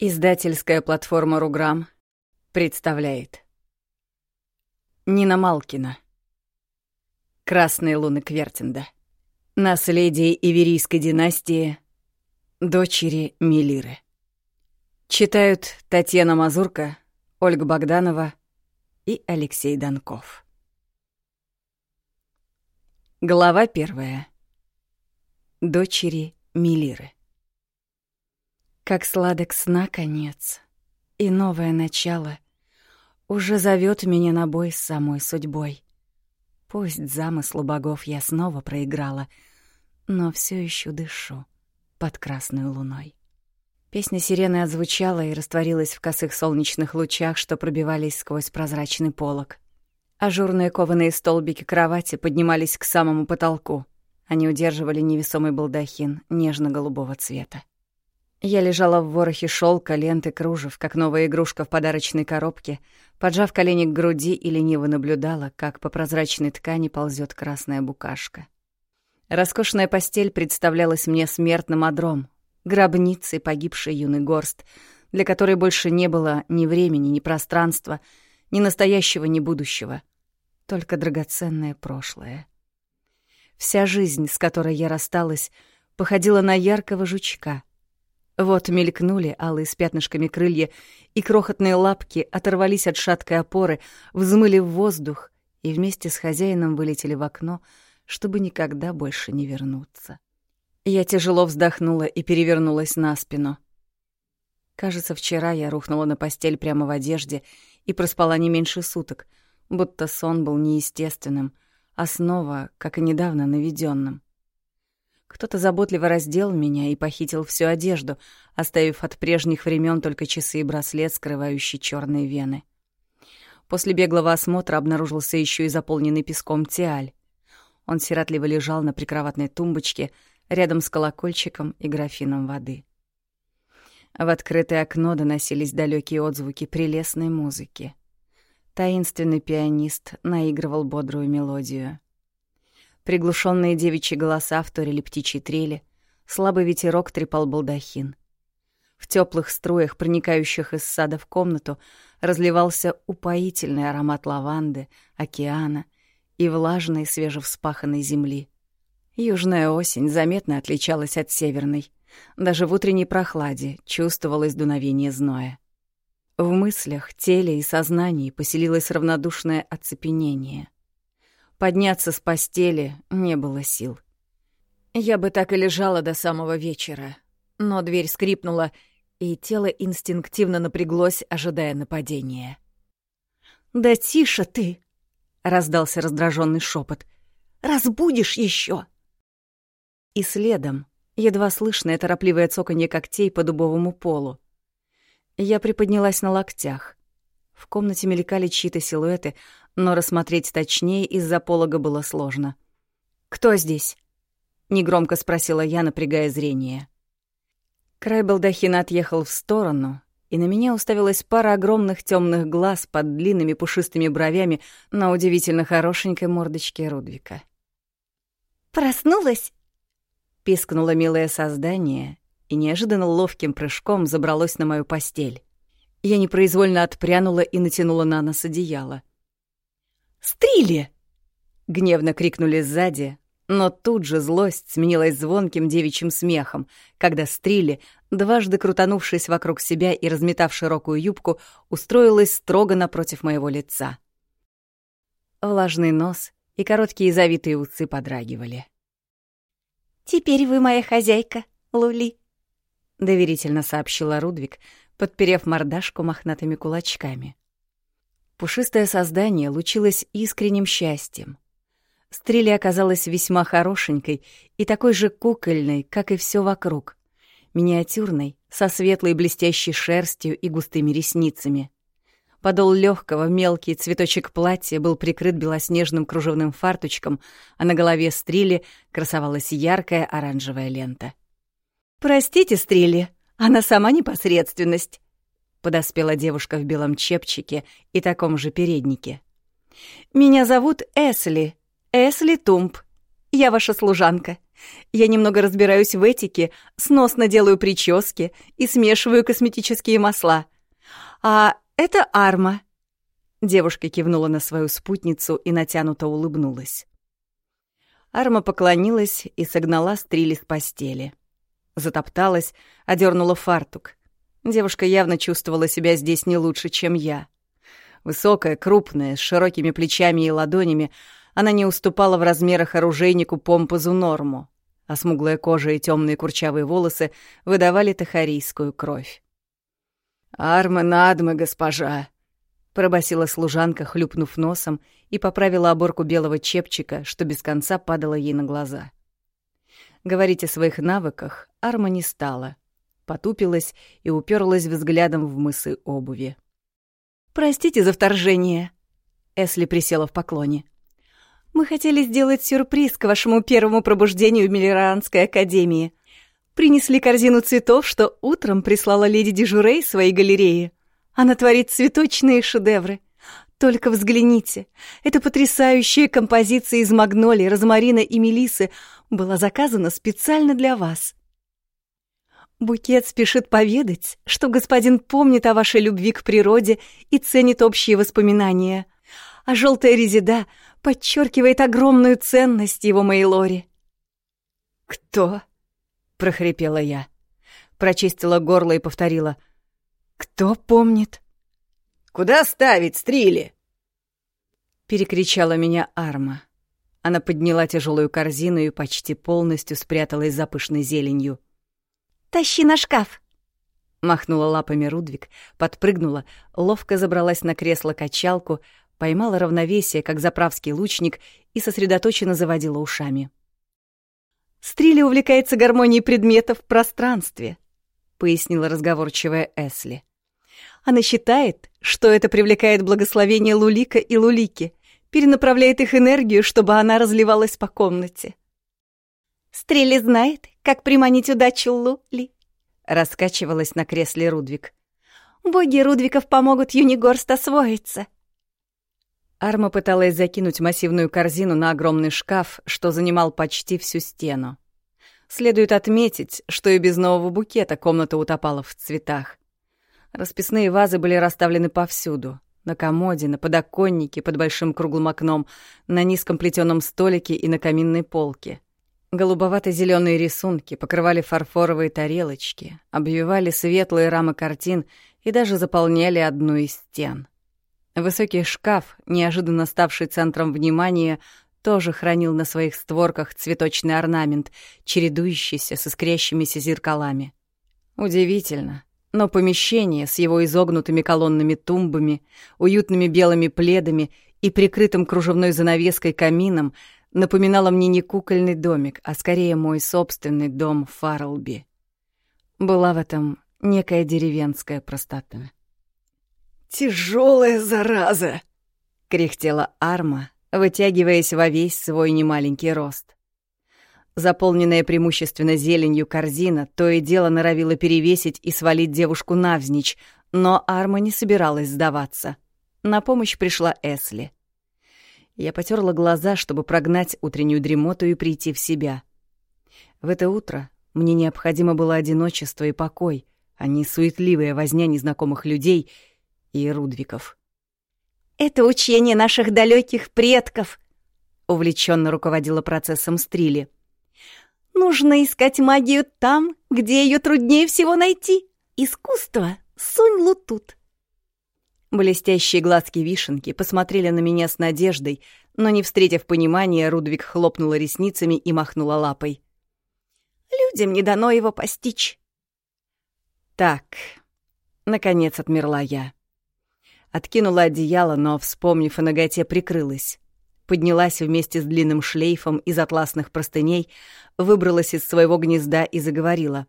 Издательская платформа «Руграм» представляет. Нина Малкина. Красные луны Квертинда Наследие Иверийской династии. Дочери Мелиры. Читают Татьяна Мазурка, Ольга Богданова и Алексей Донков Глава первая. Дочери Мелиры как сладок сна конец, и новое начало уже зовет меня на бой с самой судьбой. Пусть замыслу богов я снова проиграла, но все еще дышу под красной луной. Песня сирены отзвучала и растворилась в косых солнечных лучах, что пробивались сквозь прозрачный полог. Ажурные кованые столбики кровати поднимались к самому потолку. Они удерживали невесомый балдахин нежно-голубого цвета. Я лежала в ворохе шелка, ленты, кружев, как новая игрушка в подарочной коробке, поджав колени к груди и лениво наблюдала, как по прозрачной ткани ползет красная букашка. Роскошная постель представлялась мне смертным одром, гробницей погибшей юный горст, для которой больше не было ни времени, ни пространства, ни настоящего, ни будущего, только драгоценное прошлое. Вся жизнь, с которой я рассталась, походила на яркого жучка — вот мелькнули алые с пятнышками крылья, и крохотные лапки оторвались от шаткой опоры, взмыли в воздух и вместе с хозяином вылетели в окно, чтобы никогда больше не вернуться. Я тяжело вздохнула и перевернулась на спину. Кажется, вчера я рухнула на постель прямо в одежде и проспала не меньше суток, будто сон был неестественным, а снова, как и недавно, наведенным. Кто-то заботливо раздел меня и похитил всю одежду, оставив от прежних времен только часы и браслет, скрывающий черные вены. После беглого осмотра обнаружился еще и заполненный песком тиаль. Он сиротливо лежал на прикроватной тумбочке рядом с колокольчиком и графином воды. В открытое окно доносились далекие отзвуки прелестной музыки. Таинственный пианист наигрывал бодрую мелодию. Приглушенные девичьи голоса вторили птичьи трели, слабый ветерок трепал балдахин. В теплых струях, проникающих из сада в комнату, разливался упоительный аромат лаванды, океана и влажной свежевспаханной земли. Южная осень заметно отличалась от северной. Даже в утренней прохладе чувствовалось дуновение зноя. В мыслях, теле и сознании поселилось равнодушное оцепенение — Подняться с постели не было сил. Я бы так и лежала до самого вечера, но дверь скрипнула, и тело инстинктивно напряглось, ожидая нападения. «Да тише ты!» — раздался раздраженный шепот. «Разбудишь еще!» И следом едва слышное торопливое цоканье когтей по дубовому полу. Я приподнялась на локтях. В комнате мелькали чьи-то силуэты, но рассмотреть точнее из-за полога было сложно. «Кто здесь?» — негромко спросила я, напрягая зрение. Край балдахина отъехал в сторону, и на меня уставилась пара огромных темных глаз под длинными пушистыми бровями на удивительно хорошенькой мордочке Рудвика. «Проснулась?» — пискнуло милое создание и неожиданно ловким прыжком забралось на мою постель. Я непроизвольно отпрянула и натянула на нос одеяло. Стрили!» — гневно крикнули сзади, но тут же злость сменилась звонким девичьим смехом, когда Стрили, дважды крутанувшись вокруг себя и разметав широкую юбку, устроилась строго напротив моего лица. Влажный нос и короткие завитые усы подрагивали. «Теперь вы моя хозяйка, Лули», — доверительно сообщила Рудвик, подперев мордашку мохнатыми кулачками. Пушистое создание лучилось искренним счастьем. Стрели оказалась весьма хорошенькой и такой же кукольной, как и все вокруг. Миниатюрной, со светлой блестящей шерстью и густыми ресницами. Подол легкого мелкий цветочек платья был прикрыт белоснежным кружевным фарточком, а на голове Стрили красовалась яркая оранжевая лента. «Простите, Стрили, она сама непосредственность», подоспела девушка в белом чепчике и таком же переднике. «Меня зовут Эсли, Эсли Тумп. Я ваша служанка. Я немного разбираюсь в этике, сносно делаю прически и смешиваю косметические масла. А это Арма». Девушка кивнула на свою спутницу и натянуто улыбнулась. Арма поклонилась и согнала стрели с постели. Затопталась, одернула фартук. Девушка явно чувствовала себя здесь не лучше, чем я. Высокая, крупная, с широкими плечами и ладонями, она не уступала в размерах оружейнику помпозу норму, а смуглая кожа и темные курчавые волосы выдавали тахарийскую кровь. «Армы надмы, госпожа!» — пробасила служанка, хлюпнув носом, и поправила оборку белого чепчика, что без конца падало ей на глаза. Говорить о своих навыках Арма не стала. Потупилась и уперлась взглядом в мысы обуви. «Простите за вторжение», — Эсли присела в поклоне. «Мы хотели сделать сюрприз к вашему первому пробуждению в Миллеранской академии. Принесли корзину цветов, что утром прислала леди Дежурей своей галереи. Она творит цветочные шедевры. Только взгляните, эта потрясающая композиция из магнолии, розмарина и мелисы была заказана специально для вас. Букет спешит поведать, что господин помнит о вашей любви к природе и ценит общие воспоминания, а желтая резида подчеркивает огромную ценность его Мейлори. «Кто?» — прохрипела я. Прочистила горло и повторила. «Кто помнит?» «Куда ставить стрили?» Перекричала меня Арма. Она подняла тяжелую корзину и почти полностью спряталась за пышной зеленью. «Тащи на шкаф!» Махнула лапами Рудвик, подпрыгнула, ловко забралась на кресло-качалку, поймала равновесие, как заправский лучник, и сосредоточенно заводила ушами. «Стрили увлекается гармонией предметов в пространстве», — пояснила разговорчивая Эсли. «Она считает, что это привлекает благословение Лулика и Лулики, перенаправляет их энергию, чтобы она разливалась по комнате». «Стрели знает, как приманить удачу Лули», — раскачивалась на кресле Рудвик. «Боги Рудвиков помогут Юнигорст освоиться». Арма пыталась закинуть массивную корзину на огромный шкаф, что занимал почти всю стену. Следует отметить, что и без нового букета комната утопала в цветах. Расписные вазы были расставлены повсюду. На комоде, на подоконнике под большим круглым окном, на низком плетеном столике и на каминной полке. Голубовато зеленые рисунки покрывали фарфоровые тарелочки, обвивали светлые рамы картин и даже заполняли одну из стен. Высокий шкаф, неожиданно ставший центром внимания, тоже хранил на своих створках цветочный орнамент, чередующийся с искрящимися зеркалами. Удивительно, но помещение с его изогнутыми колоннами тумбами, уютными белыми пледами и прикрытым кружевной занавеской камином напоминало мне не кукольный домик, а скорее мой собственный дом в Фарлби. Была в этом некая деревенская простота. «Тяжелая зараза!» — кряхтела Арма, вытягиваясь во весь свой немаленький рост. Заполненная преимущественно зеленью корзина то и дело норовила перевесить и свалить девушку навзничь, но Арма не собиралась сдаваться. На помощь пришла Эсли. Я потерла глаза, чтобы прогнать утреннюю дремоту и прийти в себя. В это утро мне необходимо было одиночество и покой, а не суетливая возня незнакомых людей и Рудвиков. «Это учение наших далеких предков», — увлеченно руководила процессом Стрили. Нужно искать магию там, где ее труднее всего найти. Искусство сунь лутут. Блестящие глазки вишенки посмотрели на меня с надеждой, но, не встретив понимания, Рудвик хлопнула ресницами и махнула лапой. «Людям не дано его постичь». «Так», — наконец отмерла я. Откинула одеяло, но, вспомнив о ноготе, прикрылась поднялась вместе с длинным шлейфом из атласных простыней, выбралась из своего гнезда и заговорила.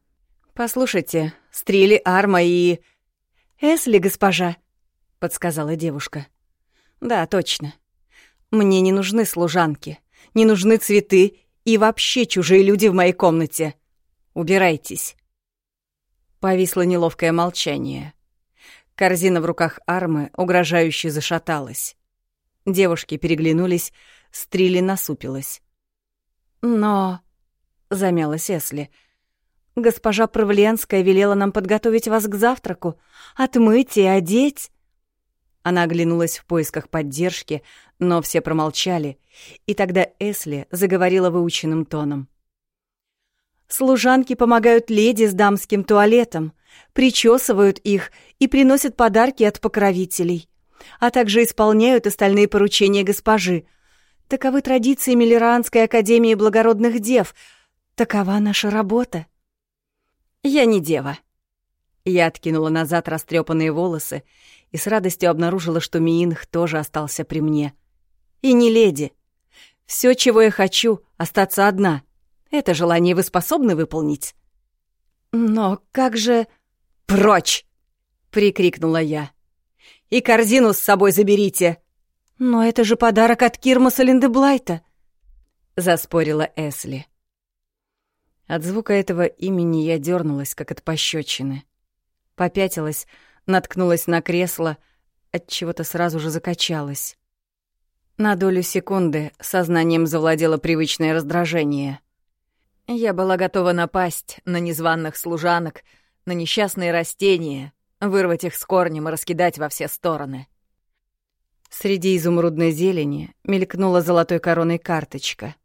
«Послушайте, стрели арма и...» «Эсли, госпожа», — подсказала девушка. «Да, точно. Мне не нужны служанки, не нужны цветы и вообще чужие люди в моей комнате. Убирайтесь». Повисло неловкое молчание. Корзина в руках Армы угрожающе зашаталась. Девушки переглянулись, Стрили насупилась. «Но...» — замялась Эсли. «Госпожа Правленская велела нам подготовить вас к завтраку, отмыть и одеть». Она оглянулась в поисках поддержки, но все промолчали, и тогда Эсли заговорила выученным тоном. «Служанки помогают леди с дамским туалетом, причесывают их и приносят подарки от покровителей, а также исполняют остальные поручения госпожи. Таковы традиции Миллеранской академии благородных дев. Такова наша работа». «Я не дева». Я откинула назад растрепанные волосы и с радостью обнаружила, что Миинх тоже остался при мне. И не леди. Все, чего я хочу, остаться одна. Это желание вы способны выполнить? Но как же... Прочь! прикрикнула я. И корзину с собой заберите. Но это же подарок от Кирмаса Линдеблайта, заспорила Эсли. От звука этого имени я дернулась, как от пощечины. Попятилась, наткнулась на кресло, от чего-то сразу же закачалась. На долю секунды сознанием завладело привычное раздражение. Я была готова напасть на незваных служанок, на несчастные растения, вырвать их с корнем и раскидать во все стороны. Среди изумрудной зелени мелькнула золотой короной карточка.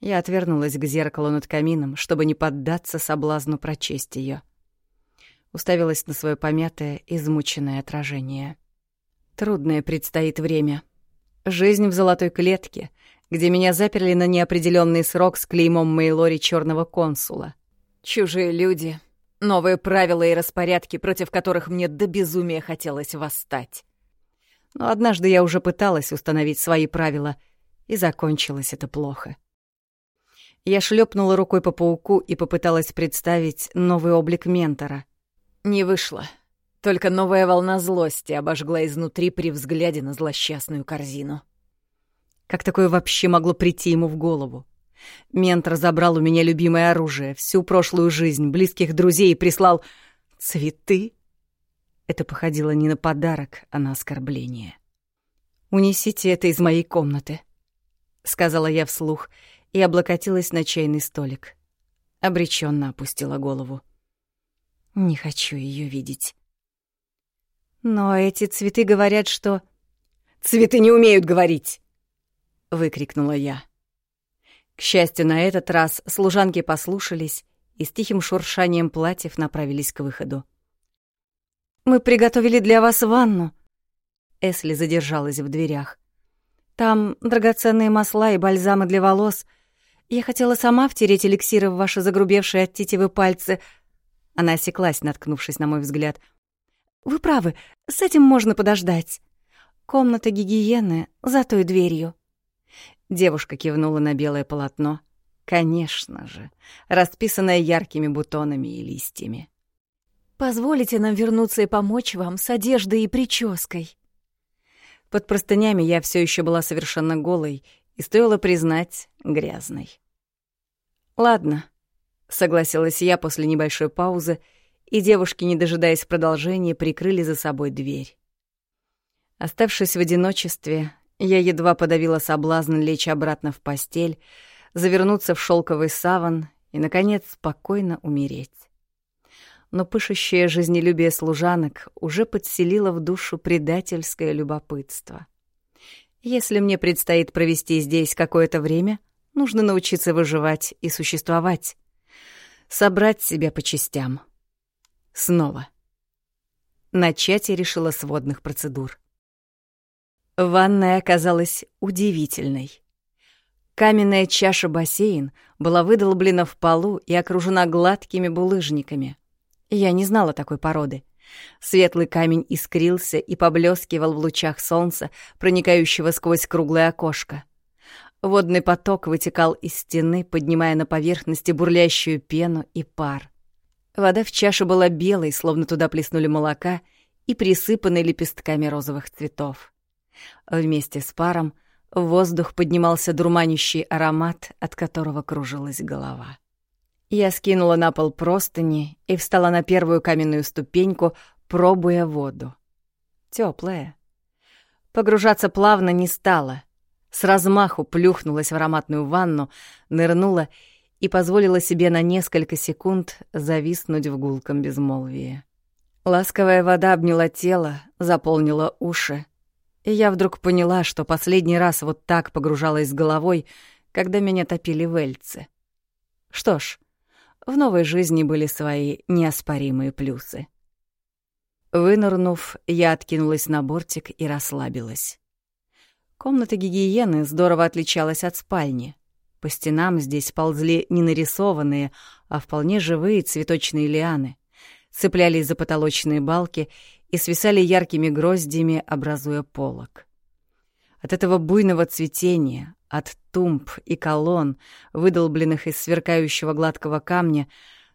Я отвернулась к зеркалу над камином, чтобы не поддаться соблазну прочесть ее уставилась на свое помятое, измученное отражение. Трудное предстоит время. Жизнь в золотой клетке, где меня заперли на неопределенный срок с клеймом Мейлори черного консула. Чужие люди, новые правила и распорядки, против которых мне до безумия хотелось восстать. Но однажды я уже пыталась установить свои правила, и закончилось это плохо. Я шлепнула рукой по пауку и попыталась представить новый облик ментора. Не вышло. Только новая волна злости обожгла изнутри при взгляде на злосчастную корзину. Как такое вообще могло прийти ему в голову? Ментор забрал у меня любимое оружие, всю прошлую жизнь, близких друзей и прислал цветы. Это походило не на подарок, а на оскорбление. «Унесите это из моей комнаты», — сказала я вслух и облокотилась на чайный столик. Обреченно опустила голову. Не хочу ее видеть. Но эти цветы говорят, что... «Цветы не умеют говорить!» — выкрикнула я. К счастью, на этот раз служанки послушались и с тихим шуршанием платьев направились к выходу. «Мы приготовили для вас ванну», — Эсли задержалась в дверях. «Там драгоценные масла и бальзамы для волос. Я хотела сама втереть эликсиры в ваши загрубевшие от тетивы пальцы, она осеклась, наткнувшись на мой взгляд. «Вы правы, с этим можно подождать. Комната гигиены за той дверью». Девушка кивнула на белое полотно. Конечно же, расписанное яркими бутонами и листьями. «Позволите нам вернуться и помочь вам с одеждой и прической?» Под простынями я все еще была совершенно голой и, стоило признать, грязной. «Ладно», Согласилась я после небольшой паузы, и девушки, не дожидаясь продолжения, прикрыли за собой дверь. Оставшись в одиночестве, я едва подавила соблазн лечь обратно в постель, завернуться в шелковый саван и, наконец, спокойно умереть. Но пышущее жизнелюбие служанок уже подселило в душу предательское любопытство. Если мне предстоит провести здесь какое-то время, нужно научиться выживать и существовать собрать себя по частям. Снова. Начать я решила с водных процедур. Ванная оказалась удивительной. Каменная чаша-бассейн была выдолблена в полу и окружена гладкими булыжниками. Я не знала такой породы. Светлый камень искрился и поблескивал в лучах солнца, проникающего сквозь круглое окошко. Водный поток вытекал из стены, поднимая на поверхности бурлящую пену и пар. Вода в чаше была белой, словно туда плеснули молока, и присыпанной лепестками розовых цветов. Вместе с паром в воздух поднимался дурманящий аромат, от которого кружилась голова. Я скинула на пол простыни и встала на первую каменную ступеньку, пробуя воду. Теплая. Погружаться плавно не стала — с размаху плюхнулась в ароматную ванну, нырнула и позволила себе на несколько секунд зависнуть в гулком безмолвии. Ласковая вода обняла тело, заполнила уши, и я вдруг поняла, что последний раз вот так погружалась с головой, когда меня топили вельцы. Что ж, в новой жизни были свои неоспоримые плюсы. Вынырнув, я откинулась на бортик и расслабилась. Комната гигиены здорово отличалась от спальни. По стенам здесь ползли не нарисованные, а вполне живые цветочные лианы, цеплялись за потолочные балки и свисали яркими гроздями, образуя полог. От этого буйного цветения, от тумб и колонн, выдолбленных из сверкающего гладкого камня,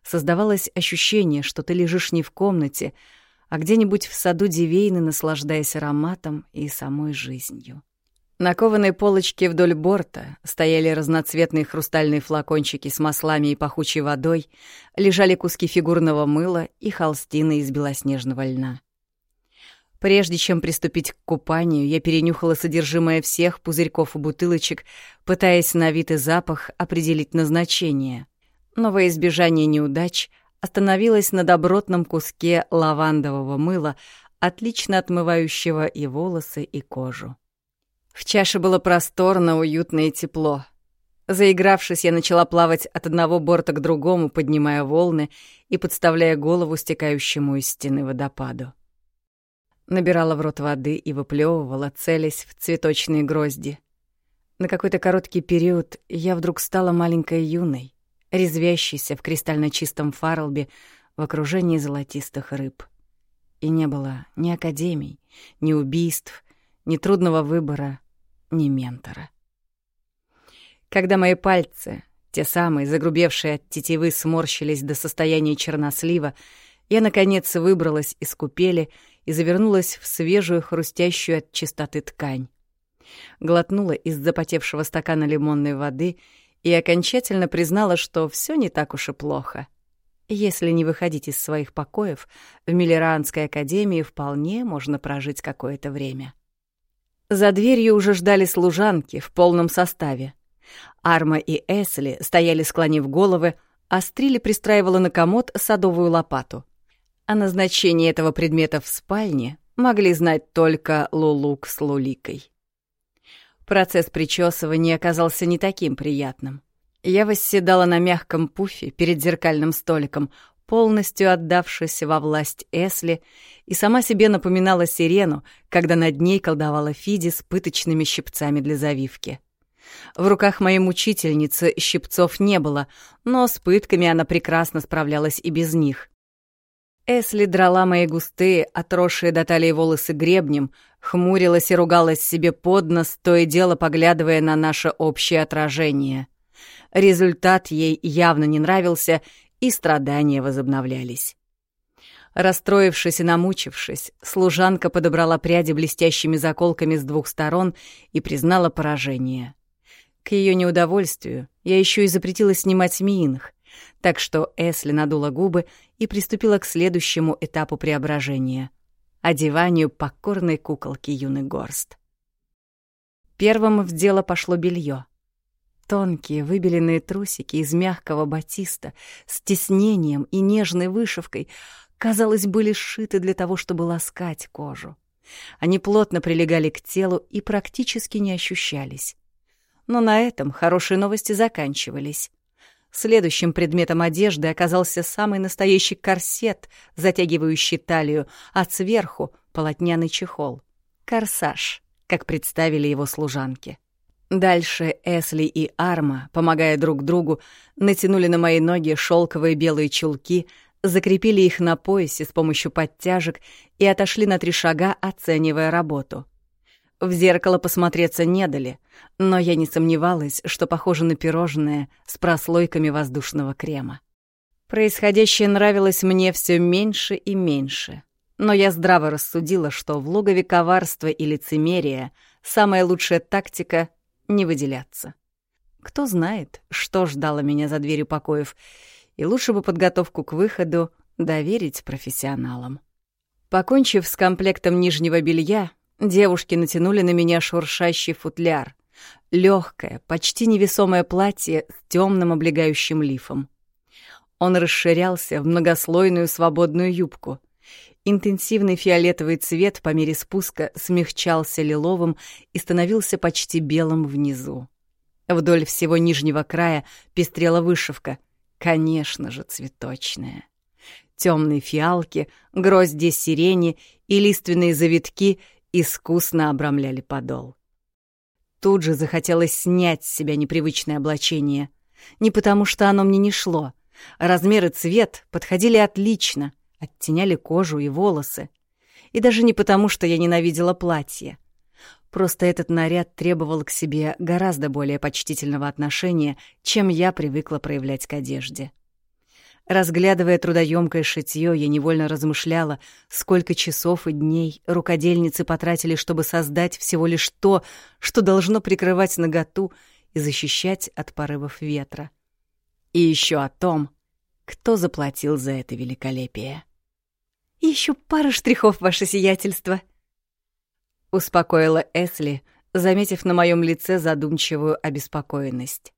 создавалось ощущение, что ты лежишь не в комнате, а где-нибудь в саду Дивейны, наслаждаясь ароматом и самой жизнью. На кованой полочке вдоль борта стояли разноцветные хрустальные флакончики с маслами и пахучей водой, лежали куски фигурного мыла и холстины из белоснежного льна. Прежде чем приступить к купанию, я перенюхала содержимое всех пузырьков и бутылочек, пытаясь на вид и запах определить назначение. Но во избежание неудач остановилась на добротном куске лавандового мыла, отлично отмывающего и волосы, и кожу. В чаше было просторно, уютно и тепло. Заигравшись, я начала плавать от одного борта к другому, поднимая волны и подставляя голову стекающему из стены водопаду. Набирала в рот воды и выплевывала, целясь в цветочные грозди. На какой-то короткий период я вдруг стала маленькой юной, резвящейся в кристально чистом фарлбе в окружении золотистых рыб. И не было ни академий, ни убийств, ни трудного выбора, ни ментора. Когда мои пальцы, те самые, загрубевшие от тетивы, сморщились до состояния чернослива, я, наконец, выбралась из купели и завернулась в свежую, хрустящую от чистоты ткань. Глотнула из запотевшего стакана лимонной воды и окончательно признала, что все не так уж и плохо. Если не выходить из своих покоев, в Миллеранской академии вполне можно прожить какое-то время. За дверью уже ждали служанки в полном составе. Арма и Эсли стояли, склонив головы, а Стрили пристраивала на комод садовую лопату. О назначении этого предмета в спальне могли знать только Лулук с Луликой. Процесс причесывания оказался не таким приятным. Я восседала на мягком пуфе перед зеркальным столиком, полностью отдавшись во власть Эсли, и сама себе напоминала сирену, когда над ней колдовала Фиди с пыточными щипцами для завивки. В руках моей мучительницы щипцов не было, но с пытками она прекрасно справлялась и без них. Эсли драла мои густые, отросшие до талии волосы гребнем, хмурилась и ругалась себе под нос, то и дело поглядывая на наше общее отражение. Результат ей явно не нравился, и страдания возобновлялись. Расстроившись и намучившись, служанка подобрала пряди блестящими заколками с двух сторон и признала поражение. К ее неудовольствию я еще и запретила снимать миинг, так что Эсли надула губы и приступила к следующему этапу преображения — одеванию покорной куколки юный горст. Первым в дело пошло белье. Тонкие выбеленные трусики из мягкого батиста с тиснением и нежной вышивкой, казалось, были сшиты для того, чтобы ласкать кожу. Они плотно прилегали к телу и практически не ощущались. Но на этом хорошие новости заканчивались. Следующим предметом одежды оказался самый настоящий корсет, затягивающий талию, а сверху — полотняный чехол. Корсаж, как представили его служанки. Дальше Эсли и Арма, помогая друг другу, натянули на мои ноги шелковые белые чулки, закрепили их на поясе с помощью подтяжек и отошли на три шага, оценивая работу. В зеркало посмотреться не дали, но я не сомневалась, что похоже на пирожное с прослойками воздушного крема. Происходящее нравилось мне все меньше и меньше, но я здраво рассудила, что в логове коварства и лицемерия самая лучшая тактика не выделяться. Кто знает, что ждало меня за дверью покоев, и лучше бы подготовку к выходу доверить профессионалам. Покончив с комплектом нижнего белья, девушки натянули на меня шуршащий футляр, Легкое, почти невесомое платье с темным облегающим лифом. Он расширялся в многослойную свободную юбку. Интенсивный фиолетовый цвет по мере спуска смягчался лиловым и становился почти белым внизу. Вдоль всего нижнего края пестрела вышивка, конечно же, цветочная. Темные фиалки, грозди сирени и лиственные завитки искусно обрамляли подол. Тут же захотелось снять с себя непривычное облачение. Не потому, что оно мне не шло — Размер и цвет подходили отлично, оттеняли кожу и волосы. И даже не потому, что я ненавидела платье. Просто этот наряд требовал к себе гораздо более почтительного отношения, чем я привыкла проявлять к одежде. Разглядывая трудоемкое шитье, я невольно размышляла, сколько часов и дней рукодельницы потратили, чтобы создать всего лишь то, что должно прикрывать наготу и защищать от порывов ветра. И еще о том, кто заплатил за это великолепие. Еще пара штрихов, ваше сиятельство», — успокоила Эсли, заметив на моем лице задумчивую обеспокоенность.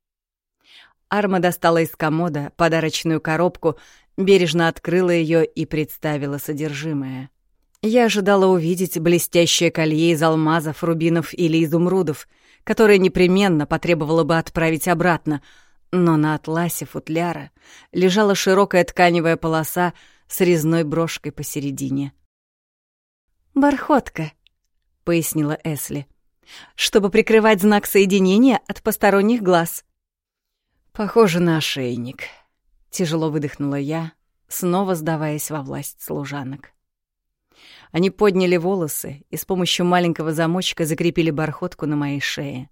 Арма достала из комода подарочную коробку, бережно открыла ее и представила содержимое. Я ожидала увидеть блестящее колье из алмазов, рубинов или изумрудов, которое непременно потребовало бы отправить обратно — но на атласе футляра лежала широкая тканевая полоса с резной брошкой посередине. «Бархотка», — пояснила Эсли, — «чтобы прикрывать знак соединения от посторонних глаз». «Похоже на ошейник», — тяжело выдохнула я, снова сдаваясь во власть служанок. Они подняли волосы и с помощью маленького замочка закрепили бархотку на моей шее.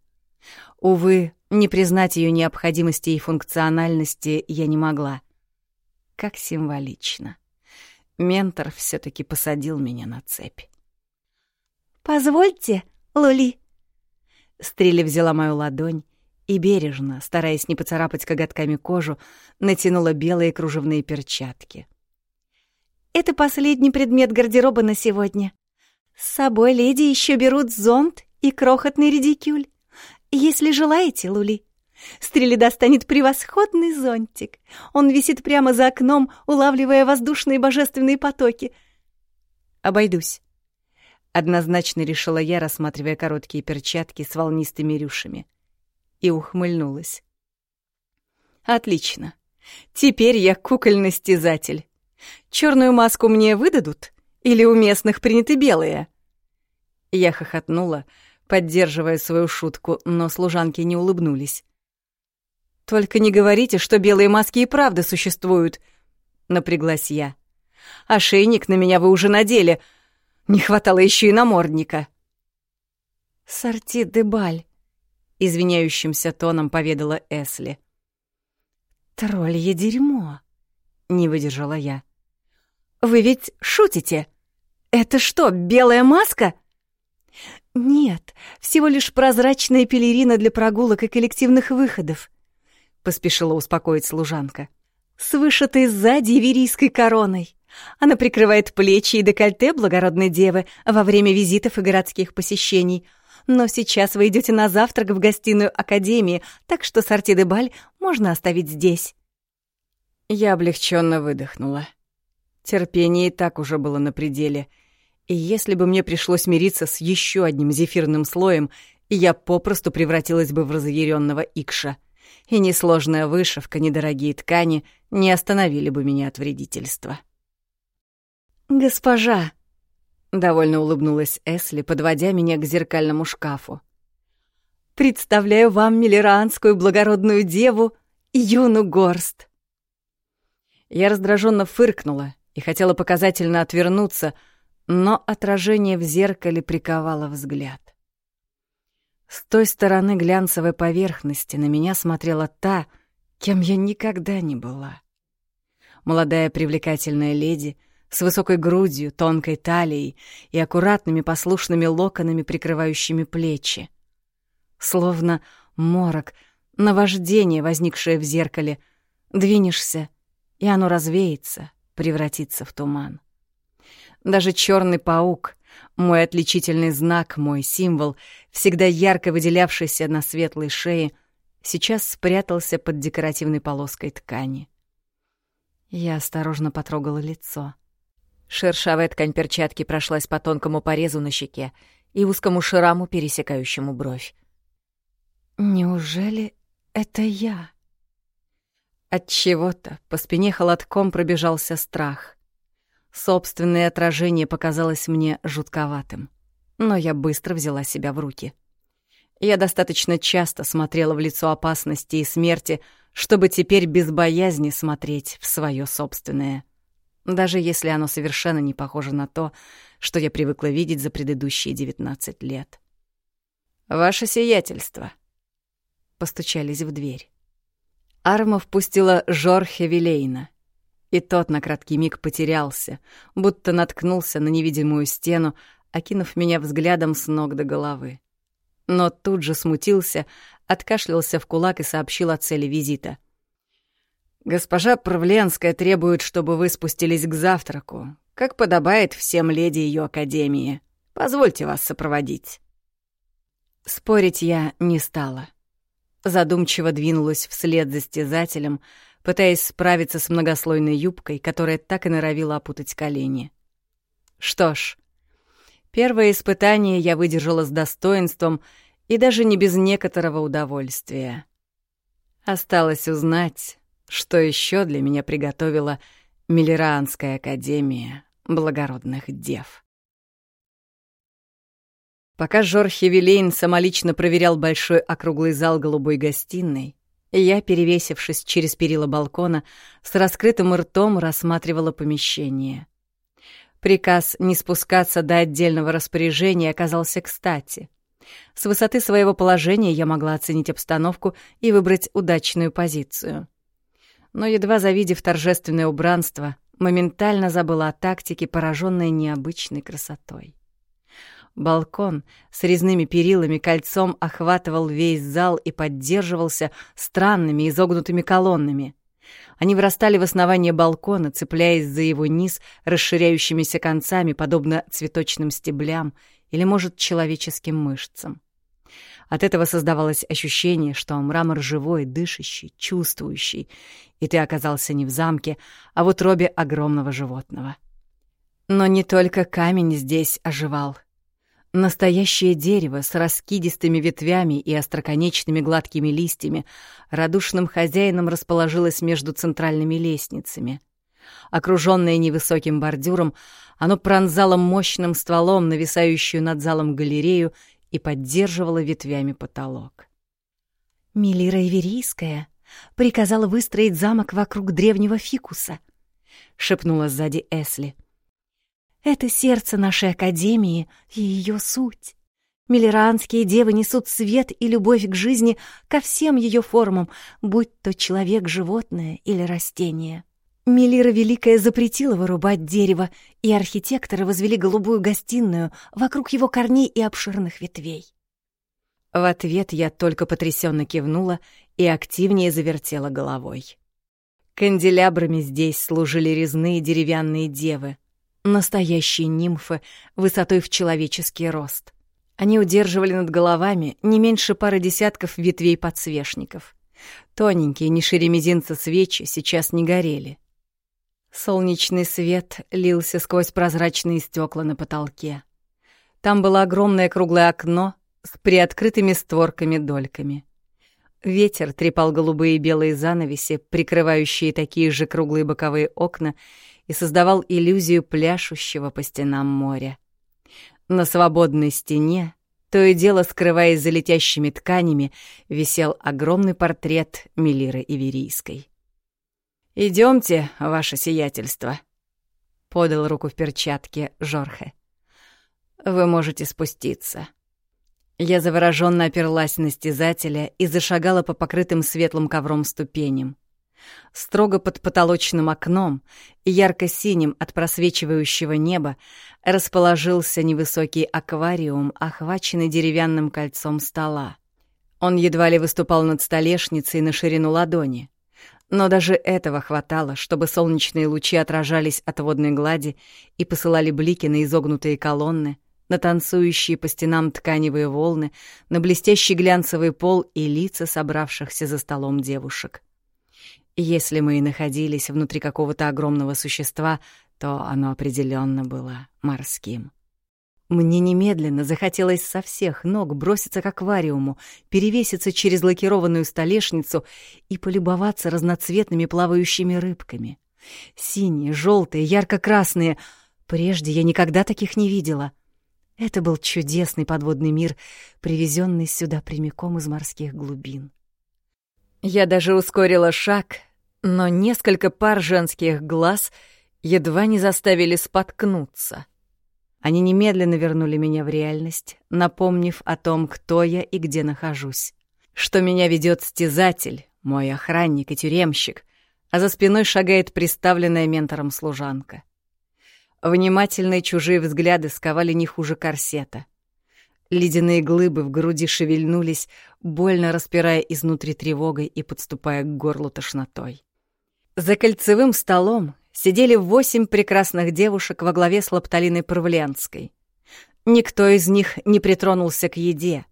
Увы, не признать ее необходимости и функциональности я не могла. Как символично. Ментор все таки посадил меня на цепь. «Позвольте, Лули». Стрели взяла мою ладонь и бережно, стараясь не поцарапать коготками кожу, натянула белые кружевные перчатки. «Это последний предмет гардероба на сегодня. С собой леди еще берут зонт и крохотный редикюль. «Если желаете, Лули, Стрели достанет превосходный зонтик. Он висит прямо за окном, улавливая воздушные божественные потоки. Обойдусь. Однозначно решила я, рассматривая короткие перчатки с волнистыми рюшами. И ухмыльнулась. Отлично. Теперь я кукольный стязатель. Черную маску мне выдадут? Или у местных приняты белые? Я хохотнула, поддерживая свою шутку, но служанки не улыбнулись. «Только не говорите, что белые маски и правда существуют», — напряглась я. «Ошейник на меня вы уже надели. Не хватало еще и намордника». «Сорти де баль», — извиняющимся тоном поведала Эсли. «Троллье дерьмо», — не выдержала я. «Вы ведь шутите? Это что, белая маска?» «Нет, всего лишь прозрачная пелерина для прогулок и коллективных выходов», — поспешила успокоить служанка. «С вышитой сзади иверийской короной. Она прикрывает плечи и декольте благородной девы во время визитов и городских посещений. Но сейчас вы идете на завтрак в гостиную Академии, так что сорти де баль можно оставить здесь». Я облегченно выдохнула. Терпение и так уже было на пределе — и если бы мне пришлось мириться с еще одним зефирным слоем, я попросту превратилась бы в разъяренного икша. И ни сложная вышивка, ни дорогие ткани не остановили бы меня от вредительства. «Госпожа!» — довольно улыбнулась Эсли, подводя меня к зеркальному шкафу. «Представляю вам милеранскую благородную деву Юну Горст!» Я раздраженно фыркнула и хотела показательно отвернуться — но отражение в зеркале приковало взгляд. С той стороны глянцевой поверхности на меня смотрела та, кем я никогда не была. Молодая привлекательная леди с высокой грудью, тонкой талией и аккуратными послушными локонами, прикрывающими плечи. Словно морок, наваждение, возникшее в зеркале. Двинешься, и оно развеется, превратится в туман. Даже черный паук, Мой отличительный знак, мой символ, всегда ярко выделявшийся на светлой шее, сейчас спрятался под декоративной полоской ткани. Я осторожно потрогала лицо. Шершавая ткань перчатки прошлась по тонкому порезу на щеке и узкому шраму, пересекающему бровь. «Неужели это я?» От чего-то по спине холодком пробежался страх. Собственное отражение показалось мне жутковатым, но я быстро взяла себя в руки. Я достаточно часто смотрела в лицо опасности и смерти, чтобы теперь без боязни смотреть в свое собственное, даже если оно совершенно не похоже на то, что я привыкла видеть за предыдущие девятнадцать лет. «Ваше сиятельство», — постучались в дверь. Арма впустила Жорхе Вилейна, и тот на краткий миг потерялся, будто наткнулся на невидимую стену, окинув меня взглядом с ног до головы. Но тут же смутился, откашлялся в кулак и сообщил о цели визита. «Госпожа Правленская требует, чтобы вы спустились к завтраку, как подобает всем леди ее академии. Позвольте вас сопроводить». Спорить я не стала. Задумчиво двинулась вслед за стязателем, пытаясь справиться с многослойной юбкой, которая так и норовила опутать колени. Что ж, первое испытание я выдержала с достоинством и даже не без некоторого удовольствия. Осталось узнать, что еще для меня приготовила Миллеранская академия благородных дев. Пока Жорхе Вилейн самолично проверял большой округлый зал голубой гостиной, я, перевесившись через перила балкона, с раскрытым ртом рассматривала помещение. Приказ не спускаться до отдельного распоряжения оказался кстати. С высоты своего положения я могла оценить обстановку и выбрать удачную позицию. Но едва завидев торжественное убранство, моментально забыла о тактике, пораженной необычной красотой. Балкон с резными перилами кольцом охватывал весь зал и поддерживался странными изогнутыми колоннами. Они вырастали в основание балкона, цепляясь за его низ расширяющимися концами, подобно цветочным стеблям или, может, человеческим мышцам. От этого создавалось ощущение, что мрамор живой, дышащий, чувствующий, и ты оказался не в замке, а в утробе огромного животного. Но не только камень здесь оживал — Настоящее дерево с раскидистыми ветвями и остроконечными гладкими листьями радушным хозяином расположилось между центральными лестницами. Окружённое невысоким бордюром, оно пронзало мощным стволом нависающую над залом галерею и поддерживало ветвями потолок. «Мелира Иверийская приказала выстроить замок вокруг древнего фикуса», — шепнула сзади Эсли. Это сердце нашей Академии и ее суть. Миллеранские девы несут свет и любовь к жизни ко всем ее формам, будь то человек, животное или растение. Мелира Великая запретила вырубать дерево, и архитекторы возвели голубую гостиную вокруг его корней и обширных ветвей. В ответ я только потрясенно кивнула и активнее завертела головой. Канделябрами здесь служили резные деревянные девы, Настоящие нимфы высотой в человеческий рост. Они удерживали над головами не меньше пары десятков ветвей подсвечников. Тоненькие, не шире мизинца свечи сейчас не горели. Солнечный свет лился сквозь прозрачные стекла на потолке. Там было огромное круглое окно с приоткрытыми створками-дольками. Ветер трепал голубые и белые занавеси, прикрывающие такие же круглые боковые окна, и создавал иллюзию пляшущего по стенам моря. На свободной стене, то и дело скрываясь за летящими тканями, висел огромный портрет Мелиры Иверийской. «Идемте, ваше сиятельство», — подал руку в перчатке Жорхе. «Вы можете спуститься». Я завороженно оперлась на стязателя и зашагала по покрытым светлым ковром ступеням. Строго под потолочным окном, ярко-синим от просвечивающего неба, расположился невысокий аквариум, охваченный деревянным кольцом стола. Он едва ли выступал над столешницей на ширину ладони. Но даже этого хватало, чтобы солнечные лучи отражались от водной глади и посылали блики на изогнутые колонны, на танцующие по стенам тканевые волны, на блестящий глянцевый пол и лица собравшихся за столом девушек. Если мы и находились внутри какого-то огромного существа, то оно определенно было морским. Мне немедленно захотелось со всех ног броситься к аквариуму, перевеситься через лакированную столешницу и полюбоваться разноцветными плавающими рыбками. Синие, желтые, ярко-красные. Прежде я никогда таких не видела. Это был чудесный подводный мир, привезенный сюда прямиком из морских глубин. Я даже ускорила шаг, но несколько пар женских глаз едва не заставили споткнуться — они немедленно вернули меня в реальность, напомнив о том, кто я и где нахожусь. Что меня ведет стезатель, мой охранник и тюремщик, а за спиной шагает приставленная ментором служанка. Внимательные чужие взгляды сковали не хуже корсета. Ледяные глыбы в груди шевельнулись, больно распирая изнутри тревогой и подступая к горлу тошнотой. За кольцевым столом сидели восемь прекрасных девушек во главе с Лапталиной Правленской. Никто из них не притронулся к еде,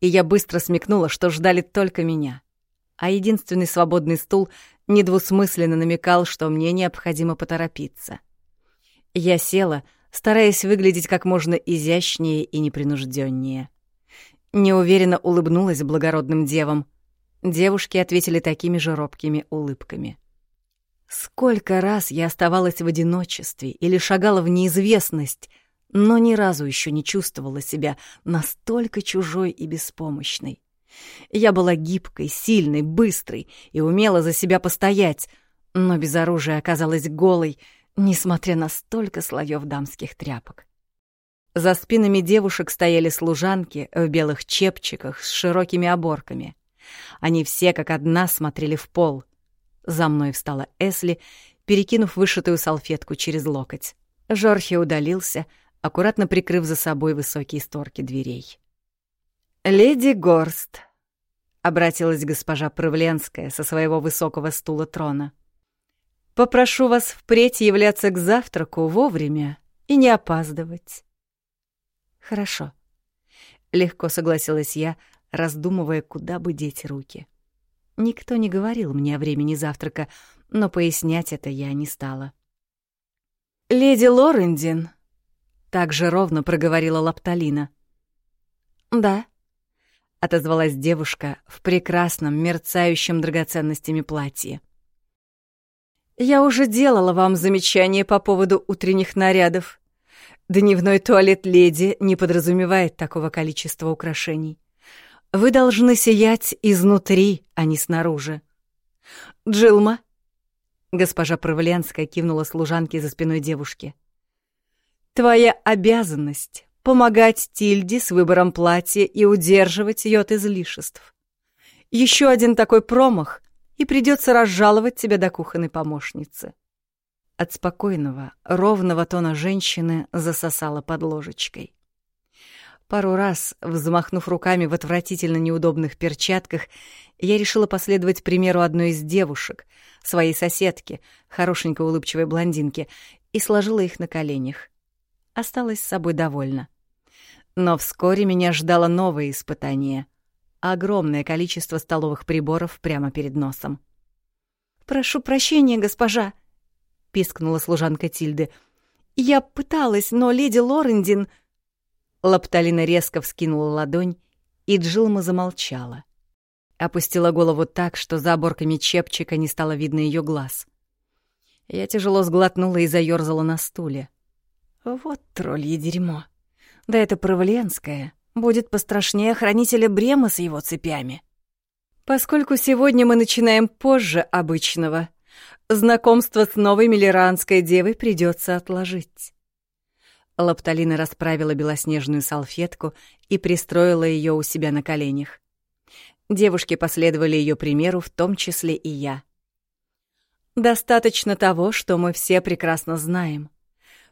и я быстро смекнула, что ждали только меня. А единственный свободный стул недвусмысленно намекал, что мне необходимо поторопиться. Я села, стараясь выглядеть как можно изящнее и непринужденнее. Неуверенно улыбнулась благородным девам. Девушки ответили такими же робкими улыбками. Сколько раз я оставалась в одиночестве или шагала в неизвестность, но ни разу еще не чувствовала себя настолько чужой и беспомощной. Я была гибкой, сильной, быстрой и умела за себя постоять, но без оружия оказалась голой, несмотря на столько слоев дамских тряпок. За спинами девушек стояли служанки в белых чепчиках с широкими оборками. Они все как одна смотрели в пол — за мной встала Эсли, перекинув вышитую салфетку через локоть. Жорхи удалился, аккуратно прикрыв за собой высокие створки дверей. «Леди Горст», — обратилась госпожа Прывленская со своего высокого стула трона, — «попрошу вас впредь являться к завтраку вовремя и не опаздывать». «Хорошо», — легко согласилась я, раздумывая, куда бы деть руки. Никто не говорил мне о времени завтрака, но пояснять это я не стала. «Леди Лорендин», — так же ровно проговорила Лапталина. «Да», — отозвалась девушка в прекрасном, мерцающем драгоценностями платье. «Я уже делала вам замечание по поводу утренних нарядов. Дневной туалет леди не подразумевает такого количества украшений. Вы должны сиять изнутри, а не снаружи. Джилма, госпожа Провленская кивнула служанке за спиной девушки. Твоя обязанность — помогать Тильде с выбором платья и удерживать ее от излишеств. Еще один такой промах, и придется разжаловать тебя до кухонной помощницы. От спокойного, ровного тона женщины засосала под ложечкой. Пару раз, взмахнув руками в отвратительно неудобных перчатках, я решила последовать примеру одной из девушек, своей соседки, хорошенькой улыбчивой блондинки, и сложила их на коленях. Осталась с собой довольна. Но вскоре меня ждало новое испытание. Огромное количество столовых приборов прямо перед носом. «Прошу прощения, госпожа», — пискнула служанка Тильды. «Я пыталась, но леди Лорендин...» Лапталина резко вскинула ладонь, и Джилма замолчала. Опустила голову так, что за оборками чепчика не стало видно ее глаз. Я тяжело сглотнула и заёрзала на стуле. Вот троллье дерьмо. Да это Провленская будет пострашнее хранителя Брема с его цепями. Поскольку сегодня мы начинаем позже обычного, знакомство с новой милеранской девой придется отложить. Лапталина расправила белоснежную салфетку и пристроила ее у себя на коленях. Девушки последовали ее примеру, в том числе и я. Достаточно того, что мы все прекрасно знаем.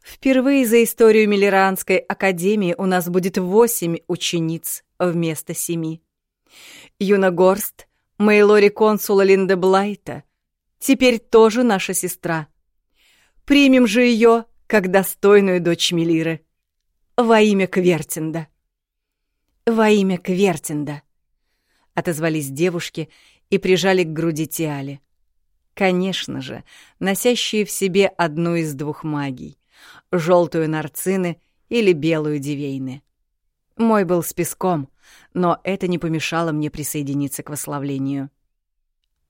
Впервые за историю Миллеранской академии у нас будет восемь учениц вместо семи. Юна Горст, Мейлори консула Линде Блайта, теперь тоже наша сестра. Примем же ее как достойную дочь Мелиры. Во имя Квертинда. Во имя Квертинда. Отозвались девушки и прижали к груди Тиали. Конечно же, носящие в себе одну из двух магий — желтую нарцины или белую дивейны. Мой был с песком, но это не помешало мне присоединиться к восславлению.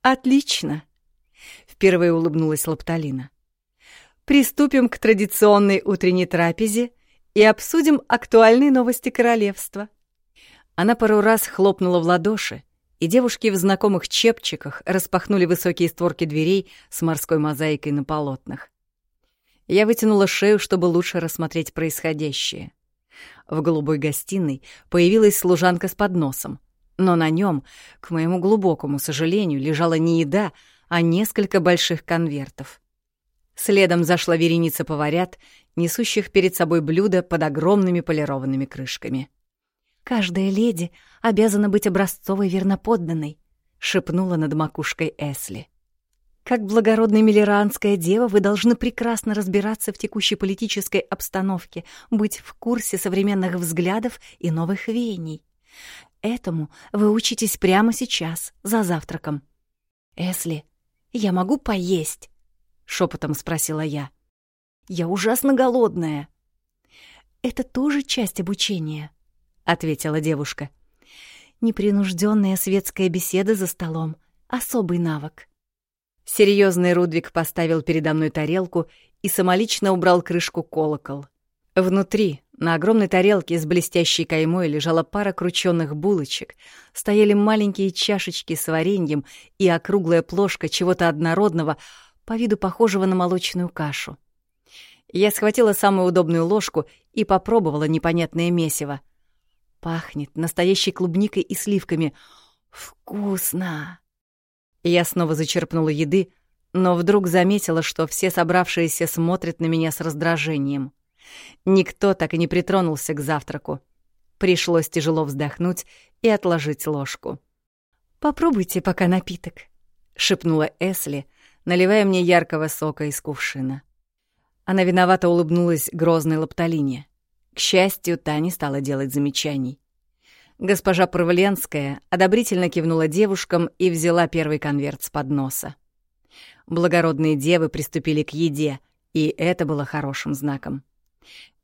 «Отлично!» — впервые улыбнулась Лапталина. «Приступим к традиционной утренней трапезе и обсудим актуальные новости королевства». Она пару раз хлопнула в ладоши, и девушки в знакомых чепчиках распахнули высокие створки дверей с морской мозаикой на полотнах. Я вытянула шею, чтобы лучше рассмотреть происходящее. В голубой гостиной появилась служанка с подносом, но на нем, к моему глубокому сожалению, лежала не еда, а несколько больших конвертов. Следом зашла вереница поварят, несущих перед собой блюда под огромными полированными крышками. «Каждая леди обязана быть образцовой верноподданной», — шепнула над макушкой Эсли. «Как благородная миллеранская дева вы должны прекрасно разбираться в текущей политической обстановке, быть в курсе современных взглядов и новых веяний. Этому вы учитесь прямо сейчас, за завтраком. Эсли, я могу поесть?» — шепотом спросила я. «Я ужасно голодная». «Это тоже часть обучения», — ответила девушка. «Непринужденная светская беседа за столом — особый навык». Серьезный Рудвик поставил передо мной тарелку и самолично убрал крышку колокол. Внутри, на огромной тарелке с блестящей каймой, лежала пара крученных булочек, стояли маленькие чашечки с вареньем и округлая плошка чего-то однородного, по виду похожего на молочную кашу. Я схватила самую удобную ложку и попробовала непонятное месиво. Пахнет настоящей клубникой и сливками. Вкусно! Я снова зачерпнула еды, но вдруг заметила, что все собравшиеся смотрят на меня с раздражением. Никто так и не притронулся к завтраку. Пришлось тяжело вздохнуть и отложить ложку. «Попробуйте пока напиток», — шепнула Эсли, наливая мне яркого сока из кувшина. Она виновато улыбнулась грозной лапталине. К счастью, та не стала делать замечаний. Госпожа Провленская одобрительно кивнула девушкам и взяла первый конверт с подноса. Благородные девы приступили к еде, и это было хорошим знаком.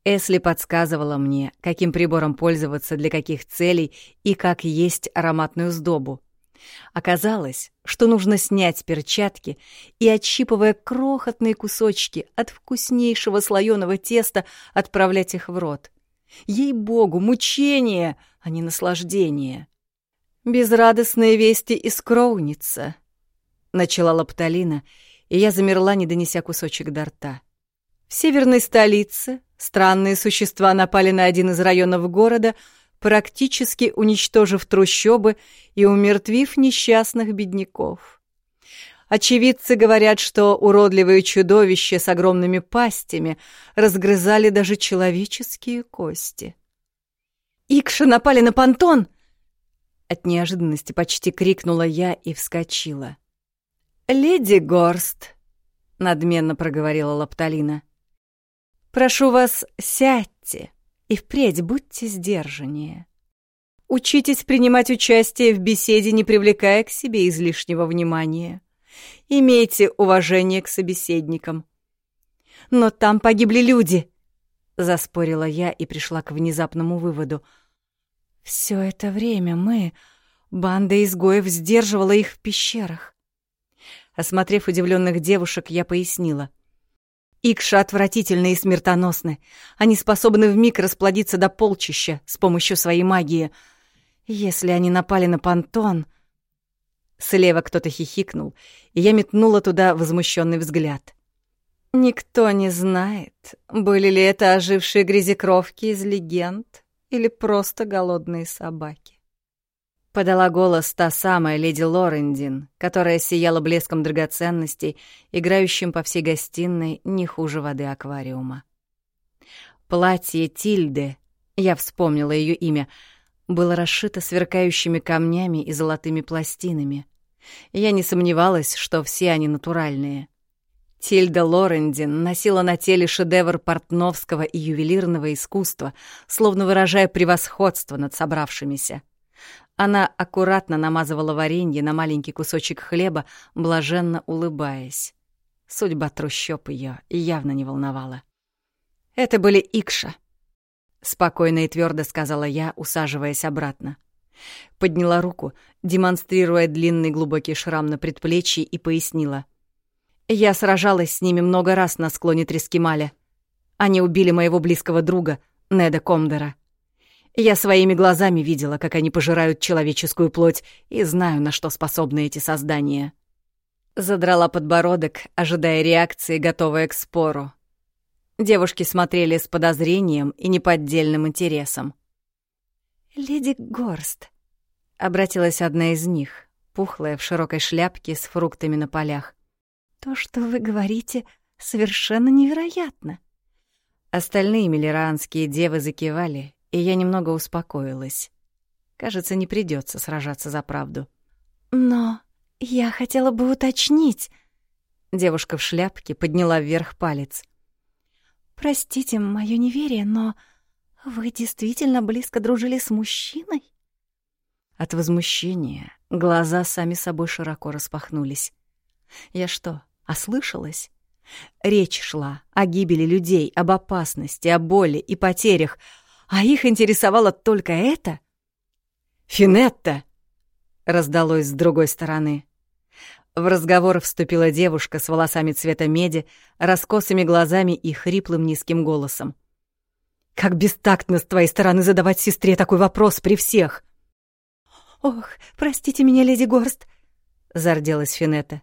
Эсли подсказывала мне, каким прибором пользоваться для каких целей и как есть ароматную сдобу. Оказалось, что нужно снять перчатки и, отщипывая крохотные кусочки от вкуснейшего слоеного теста, отправлять их в рот. Ей-богу, мучение, а не наслаждение. «Безрадостные вести из Кроуница», — начала Лапталина, и я замерла, не донеся кусочек до рта. В северной столице странные существа напали на один из районов города — практически уничтожив трущобы и умертвив несчастных бедняков. Очевидцы говорят, что уродливые чудовища с огромными пастями разгрызали даже человеческие кости. «Икши напали на понтон!» От неожиданности почти крикнула я и вскочила. «Леди Горст», — надменно проговорила Лапталина, — «прошу вас, сядьте». И впредь будьте сдержаннее. Учитесь принимать участие в беседе, не привлекая к себе излишнего внимания. Имейте уважение к собеседникам. Но там погибли люди, заспорила я и пришла к внезапному выводу. Все это время мы, банда изгоев, сдерживала их в пещерах. Осмотрев удивленных девушек, я пояснила. Икши отвратительны и смертоносны. Они способны вмиг расплодиться до полчища с помощью своей магии. Если они напали на понтон... Слева кто-то хихикнул, и я метнула туда возмущенный взгляд. Никто не знает, были ли это ожившие грязекровки из легенд или просто голодные собаки. Подала голос та самая леди Лорендин, которая сияла блеском драгоценностей, играющим по всей гостиной не хуже воды аквариума. Платье Тильды, я вспомнила ее имя, было расшито сверкающими камнями и золотыми пластинами. Я не сомневалась, что все они натуральные. Тильда Лорендин носила на теле шедевр портновского и ювелирного искусства, словно выражая превосходство над собравшимися. Она аккуратно намазывала варенье на маленький кусочек хлеба, блаженно улыбаясь. Судьба трущоб ее явно не волновала. Это были Икша. Спокойно и твердо сказала я, усаживаясь обратно. Подняла руку, демонстрируя длинный глубокий шрам на предплечье, и пояснила. Я сражалась с ними много раз на склоне Трескималя. Они убили моего близкого друга, Неда Комдера. Я своими глазами видела, как они пожирают человеческую плоть, и знаю, на что способны эти создания. Задрала подбородок, ожидая реакции, готовая к спору. Девушки смотрели с подозрением и неподдельным интересом. «Леди Горст», — обратилась одна из них, пухлая в широкой шляпке с фруктами на полях. «То, что вы говорите, совершенно невероятно». Остальные миллеранские девы закивали, и я немного успокоилась. Кажется, не придется сражаться за правду. «Но я хотела бы уточнить...» Девушка в шляпке подняла вверх палец. «Простите моё неверие, но вы действительно близко дружили с мужчиной?» От возмущения глаза сами собой широко распахнулись. Я что, ослышалась? Речь шла о гибели людей, об опасности, о боли и потерях, а их интересовало только это? «Финетта!» — раздалось с другой стороны. В разговор вступила девушка с волосами цвета меди, раскосыми глазами и хриплым низким голосом. «Как бестактно с твоей стороны задавать сестре такой вопрос при всех!» «Ох, простите меня, леди Горст!» — зарделась Финетта.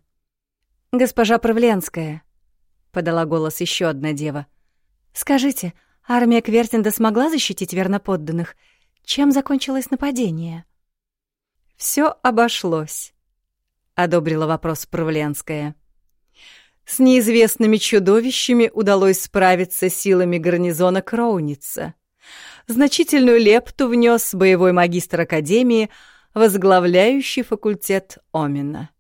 «Госпожа Правленская», — подала голос еще одна дева. «Скажите, армия Квертинда смогла защитить верноподданных? Чем закончилось нападение?» Все обошлось», — одобрила вопрос Правленская. «С неизвестными чудовищами удалось справиться силами гарнизона Кроуница. Значительную лепту внес боевой магистр Академии, возглавляющий факультет Омина.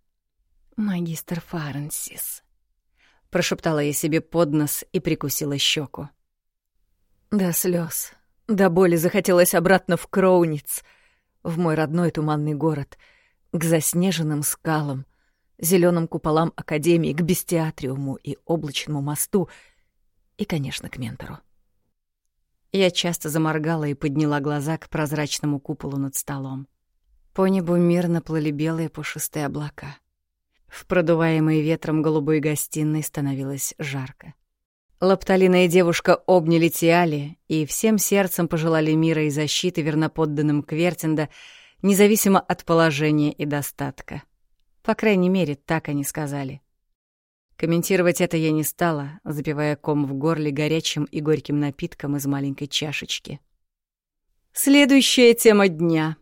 «Магистр Фаренсис», — прошептала я себе под нос и прикусила щеку. До слез, до боли захотелось обратно в Кроуниц, в мой родной туманный город, к заснеженным скалам, зеленым куполам Академии, к бестиатриуму и облачному мосту и, конечно, к ментору. Я часто заморгала и подняла глаза к прозрачному куполу над столом. По небу мирно плыли белые пушистые облака. В продуваемой ветром голубой гостиной становилось жарко. Лапталина и девушка обняли Тиали и всем сердцем пожелали мира и защиты верноподданным Квертинда, независимо от положения и достатка. По крайней мере, так они сказали. Комментировать это я не стала, запивая ком в горле горячим и горьким напитком из маленькой чашечки. Следующая тема дня.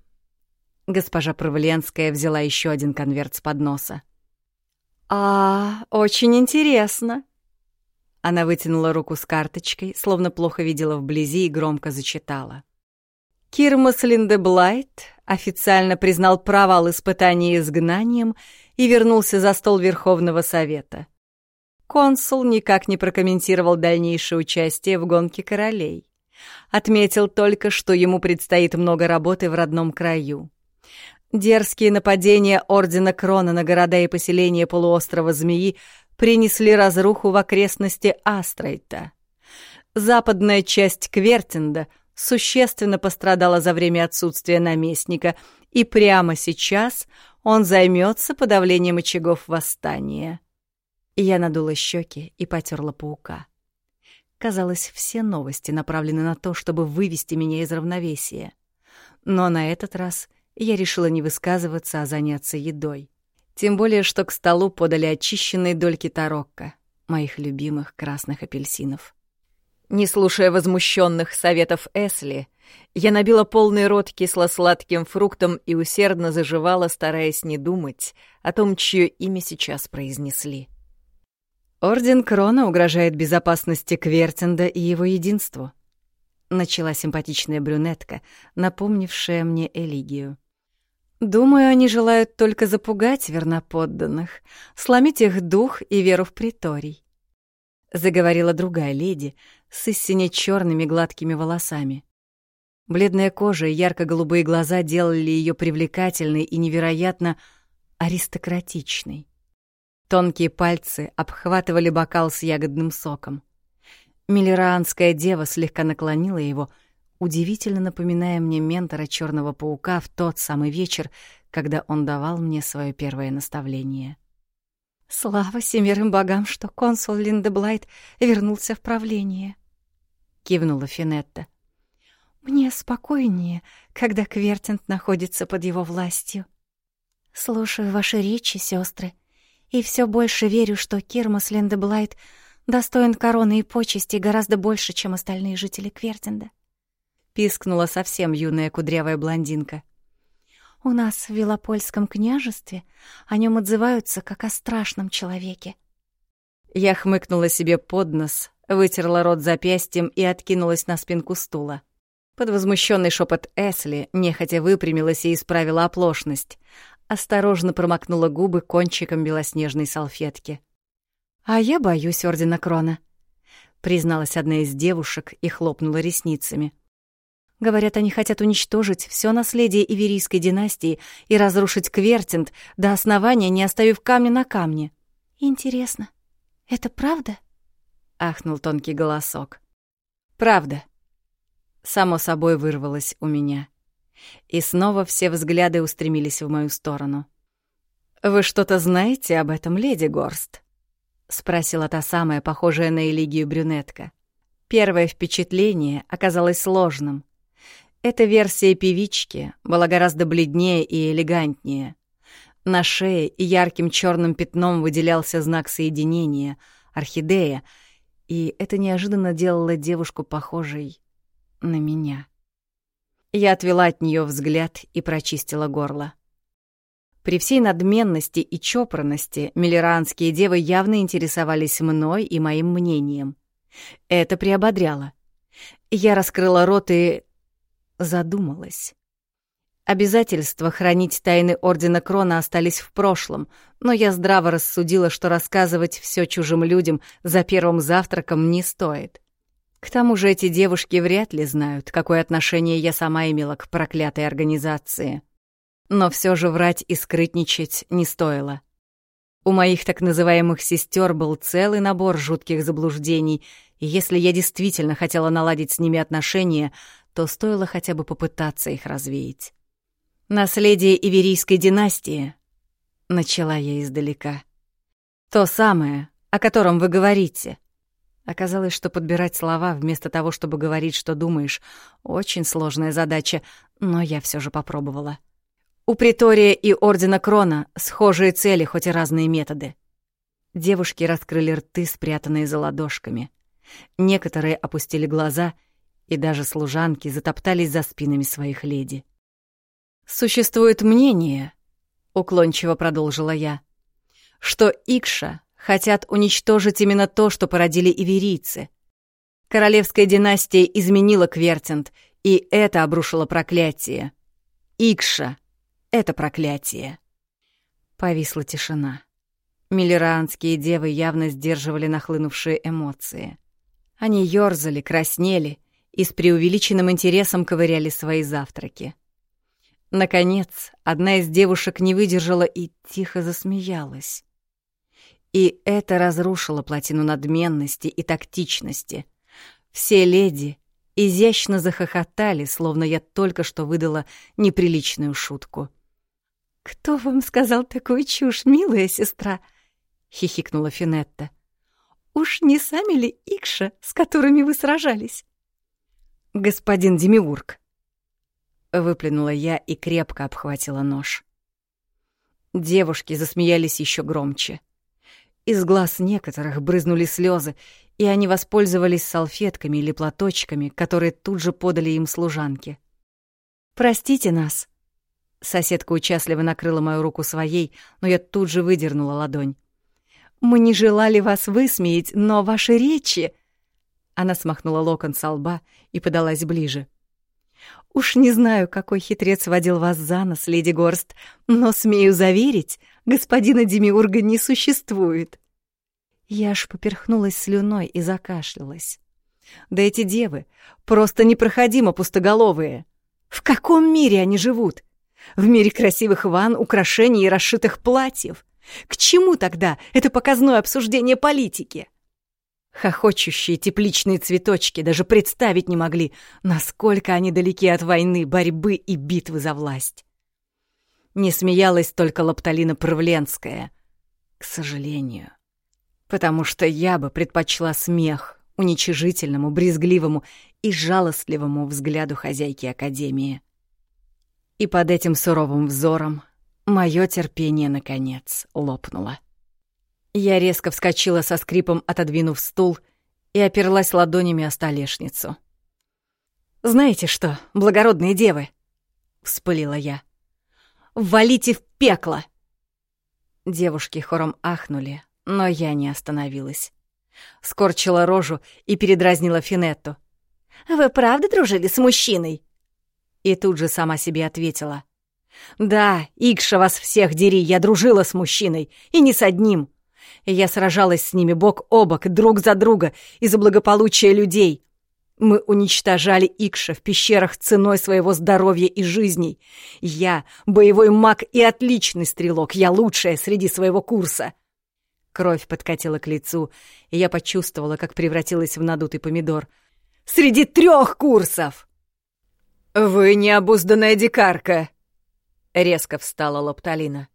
Госпожа Провленская взяла еще один конверт с подноса. «А, очень интересно». Она вытянула руку с карточкой, словно плохо видела вблизи и громко зачитала. Кирмас Линдеблайт официально признал провал испытания изгнанием и вернулся за стол Верховного Совета. Консул никак не прокомментировал дальнейшее участие в гонке королей. Отметил только, что ему предстоит много работы в родном краю. Дерзкие нападения Ордена Крона на города и поселения полуострова Змеи принесли разруху в окрестности Астрайта. Западная часть Квертинда существенно пострадала за время отсутствия наместника, и прямо сейчас он займется подавлением очагов восстания. Я надула щеки и потерла паука. Казалось, все новости направлены на то, чтобы вывести меня из равновесия. Но на этот раз — я решила не высказываться, а заняться едой. Тем более, что к столу подали очищенные дольки тарокко, моих любимых красных апельсинов. Не слушая возмущенных советов Эсли, я набила полный рот кисло-сладким фруктом и усердно заживала, стараясь не думать о том, чье имя сейчас произнесли. Орден Крона угрожает безопасности Квертинда и его единству. Начала симпатичная брюнетка, напомнившая мне Элигию. Думаю, они желают только запугать верноподданных, сломить их дух и веру в приторий. Заговорила другая леди с истине черными гладкими волосами. Бледная кожа и ярко-голубые глаза делали ее привлекательной и невероятно аристократичной. Тонкие пальцы обхватывали бокал с ягодным соком. Миллераанская дева слегка наклонила его — удивительно напоминая мне ментора Черного паука в тот самый вечер, когда он давал мне свое первое наставление. «Слава семерым богам, что консул Линдеблайт вернулся в правление!» — кивнула Финетта. «Мне спокойнее, когда Квертинт находится под его властью. Слушаю ваши речи, сестры, и все больше верю, что Кирмас Линдеблайт достоин короны и почести гораздо больше, чем остальные жители Квертинда. — пискнула совсем юная кудрявая блондинка. «У нас в Велопольском княжестве о нем отзываются как о страшном человеке». Я хмыкнула себе под нос, вытерла рот запястьем и откинулась на спинку стула. Под возмущенный шепот Эсли нехотя выпрямилась и исправила оплошность. Осторожно промокнула губы кончиком белоснежной салфетки. «А я боюсь Ордена Крона», — призналась одна из девушек и хлопнула ресницами. Говорят, они хотят уничтожить все наследие Иверийской династии и разрушить Квертинт до основания, не оставив камня на камне. Интересно, это правда? ахнул тонкий голосок. Правда. Само собой вырвалось у меня. И снова все взгляды устремились в мою сторону. «Вы что-то знаете об этом, леди Горст?» — спросила та самая, похожая на Элигию брюнетка. Первое впечатление оказалось сложным — эта версия певички была гораздо бледнее и элегантнее. На шее ярким черным пятном выделялся знак соединения — орхидея, и это неожиданно делало девушку похожей на меня. Я отвела от нее взгляд и прочистила горло. При всей надменности и чопорности миллеранские девы явно интересовались мной и моим мнением. Это приободряло. Я раскрыла рот и задумалась. Обязательства хранить тайны Ордена Крона остались в прошлом, но я здраво рассудила, что рассказывать все чужим людям за первым завтраком не стоит. К тому же эти девушки вряд ли знают, какое отношение я сама имела к проклятой организации. Но все же врать и скрытничать не стоило. У моих так называемых сестер был целый набор жутких заблуждений, и если я действительно хотела наладить с ними отношения, то стоило хотя бы попытаться их развеять. «Наследие Иверийской династии», — начала я издалека. «То самое, о котором вы говорите». Оказалось, что подбирать слова вместо того, чтобы говорить, что думаешь, очень сложная задача, но я все же попробовала. У Притория и Ордена Крона схожие цели, хоть и разные методы. Девушки раскрыли рты, спрятанные за ладошками. Некоторые опустили глаза — и даже служанки затоптались за спинами своих леди. «Существует мнение», — уклончиво продолжила я, «что Икша хотят уничтожить именно то, что породили иверийцы. Королевская династия изменила Квертинт, и это обрушило проклятие. Икша — это проклятие». Повисла тишина. Миллеранские девы явно сдерживали нахлынувшие эмоции. Они ёрзали, краснели и с преувеличенным интересом ковыряли свои завтраки. Наконец, одна из девушек не выдержала и тихо засмеялась. И это разрушило плотину надменности и тактичности. Все леди изящно захохотали, словно я только что выдала неприличную шутку. «Кто вам сказал такую чушь, милая сестра?» — хихикнула Финетта. «Уж не сами ли Икша, с которыми вы сражались?» Господин Демиург!» Выплюнула я и крепко обхватила нож. Девушки засмеялись еще громче. Из глаз некоторых брызнули слезы, и они воспользовались салфетками или платочками, которые тут же подали им служанки. «Простите нас!» Соседка участливо накрыла мою руку своей, но я тут же выдернула ладонь. «Мы не желали вас высмеять, но ваши речи...» Она смахнула локон со лба и подалась ближе. Уж не знаю, какой хитрец водил вас за нос, леди Горст, но, смею заверить, господина Демиурга не существует. Я аж поперхнулась слюной и закашлялась. Да эти девы просто непроходимо пустоголовые. В каком мире они живут? В мире красивых ванн, украшений и расшитых платьев. К чему тогда это показное обсуждение политики? Хохочущие тепличные цветочки даже представить не могли, насколько они далеки от войны, борьбы и битвы за власть. Не смеялась только Лапталина Правленская, к сожалению, потому что я бы предпочла смех уничижительному, брезгливому и жалостливому взгляду хозяйки Академии. И под этим суровым взором мое терпение, наконец, лопнуло. Я резко вскочила со скрипом, отодвинув стул, и оперлась ладонями о столешницу. «Знаете что, благородные девы?» — вспылила я. «Валите в пекло!» Девушки хором ахнули, но я не остановилась. Скорчила рожу и передразнила Финетту. «Вы правда дружили с мужчиной?» И тут же сама себе ответила. «Да, Икша вас всех дери, я дружила с мужчиной, и не с одним и я сражалась с ними бок о бок, друг за друга, из-за благополучия людей. Мы уничтожали Икша в пещерах ценой своего здоровья и жизней. Я — боевой маг и отличный стрелок, я лучшая среди своего курса. Кровь подкатила к лицу, и я почувствовала, как превратилась в надутый помидор. «Среди трех курсов!» «Вы необузданная дикарка!» — резко встала Лапталина.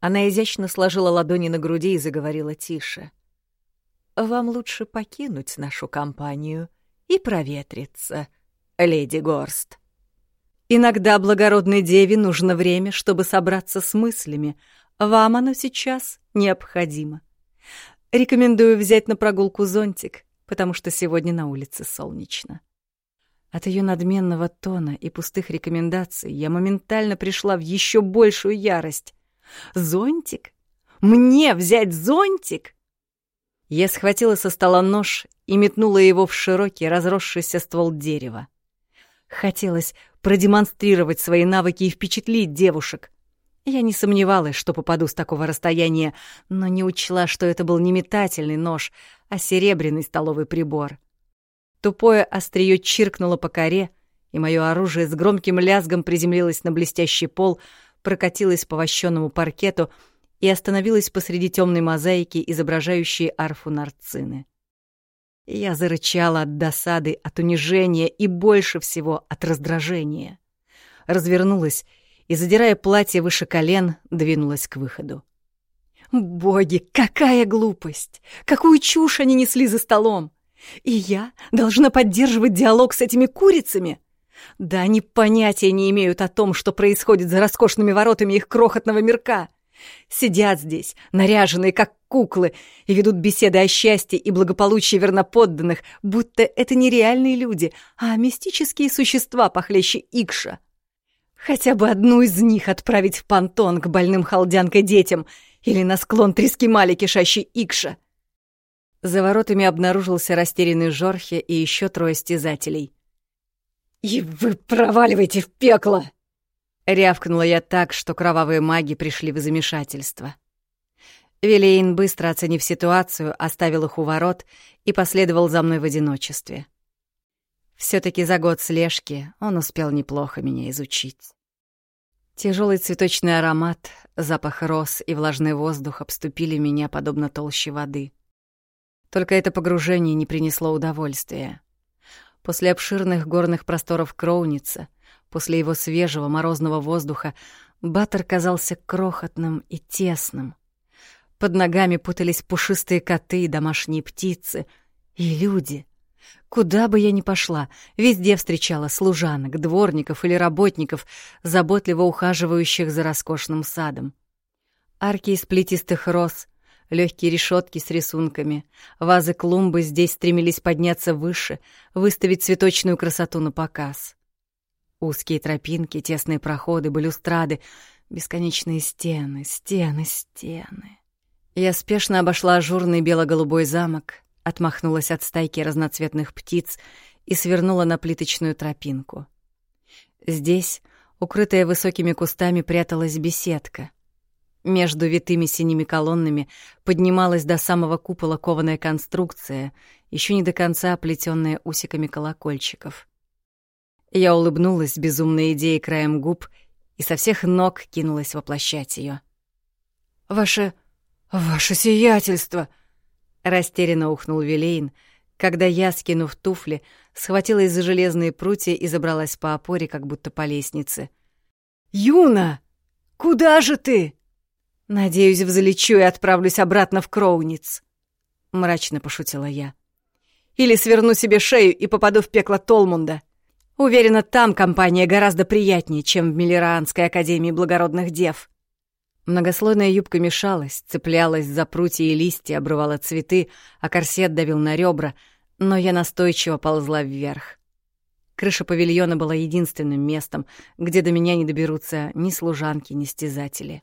Она изящно сложила ладони на груди и заговорила тише. «Вам лучше покинуть нашу компанию и проветриться, леди Горст. Иногда благородной деве нужно время, чтобы собраться с мыслями. Вам оно сейчас необходимо. Рекомендую взять на прогулку зонтик, потому что сегодня на улице солнечно». От ее надменного тона и пустых рекомендаций я моментально пришла в еще большую ярость. Зонтик? Мне взять зонтик? Я схватила со стола нож и метнула его в широкий разросшийся ствол дерева. Хотелось продемонстрировать свои навыки и впечатлить девушек. Я не сомневалась, что попаду с такого расстояния, но не учла, что это был не метательный нож, а серебряный столовый прибор. Тупое острие чиркнуло по коре, и мое оружие с громким лязгом приземлилось на блестящий пол — прокатилась по вощенному паркету и остановилась посреди темной мозаики, изображающей арфу нарцины. Я зарычала от досады, от унижения и больше всего от раздражения. Развернулась и, задирая платье выше колен, двинулась к выходу. Боги, какая глупость! Какую чушь они несли за столом! И я должна поддерживать диалог с этими курицами? Да они понятия не имеют о том, что происходит за роскошными воротами их крохотного мирка. Сидят здесь, наряженные как куклы, и ведут беседы о счастье и благополучии верноподданных, будто это не реальные люди, а мистические существа похлеще Икша. Хотя бы одну из них отправить в понтон к больным халдянкой детям или на склон трески мали кишащий Икша. За воротами обнаружился растерянный Жорхи и еще трое стязателей. «И вы проваливаете в пекло!» Рявкнула я так, что кровавые маги пришли в замешательство. Вилейн, быстро оценив ситуацию, оставил их у ворот и последовал за мной в одиночестве. все таки за год слежки он успел неплохо меня изучить. Тяжелый цветочный аромат, запах роз и влажный воздух обступили меня подобно толще воды. Только это погружение не принесло удовольствия. После обширных горных просторов Кроуница, после его свежего морозного воздуха, Баттер казался крохотным и тесным. Под ногами путались пушистые коты и домашние птицы. И люди. Куда бы я ни пошла, везде встречала служанок, дворников или работников, заботливо ухаживающих за роскошным садом. Арки из плетистых роз — Легкие решетки с рисунками, вазы клумбы здесь стремились подняться выше, выставить цветочную красоту на показ. Узкие тропинки, тесные проходы, балюстрады, бесконечные стены, стены, стены. Я спешно обошла ажурный бело-голубой замок, отмахнулась от стайки разноцветных птиц и свернула на плиточную тропинку. Здесь, укрытая высокими кустами, пряталась беседка. Между витыми синими колоннами поднималась до самого купола кованая конструкция, еще не до конца оплетенная усиками колокольчиков. Я улыбнулась безумной идеей краем губ и со всех ног кинулась воплощать ее. «Ваше... ваше сиятельство!» — растерянно ухнул Вилейн, когда я, скинув туфли, схватилась за железные прутья и забралась по опоре, как будто по лестнице. «Юна, куда же ты?» «Надеюсь, взлечу и отправлюсь обратно в Кроуниц», — мрачно пошутила я. «Или сверну себе шею и попаду в пекло Толмунда. Уверена, там компания гораздо приятнее, чем в Миллеранской академии благородных дев». Многослойная юбка мешалась, цеплялась за прутья и листья, обрывала цветы, а корсет давил на ребра, но я настойчиво ползла вверх. Крыша павильона была единственным местом, где до меня не доберутся ни служанки, ни стязатели.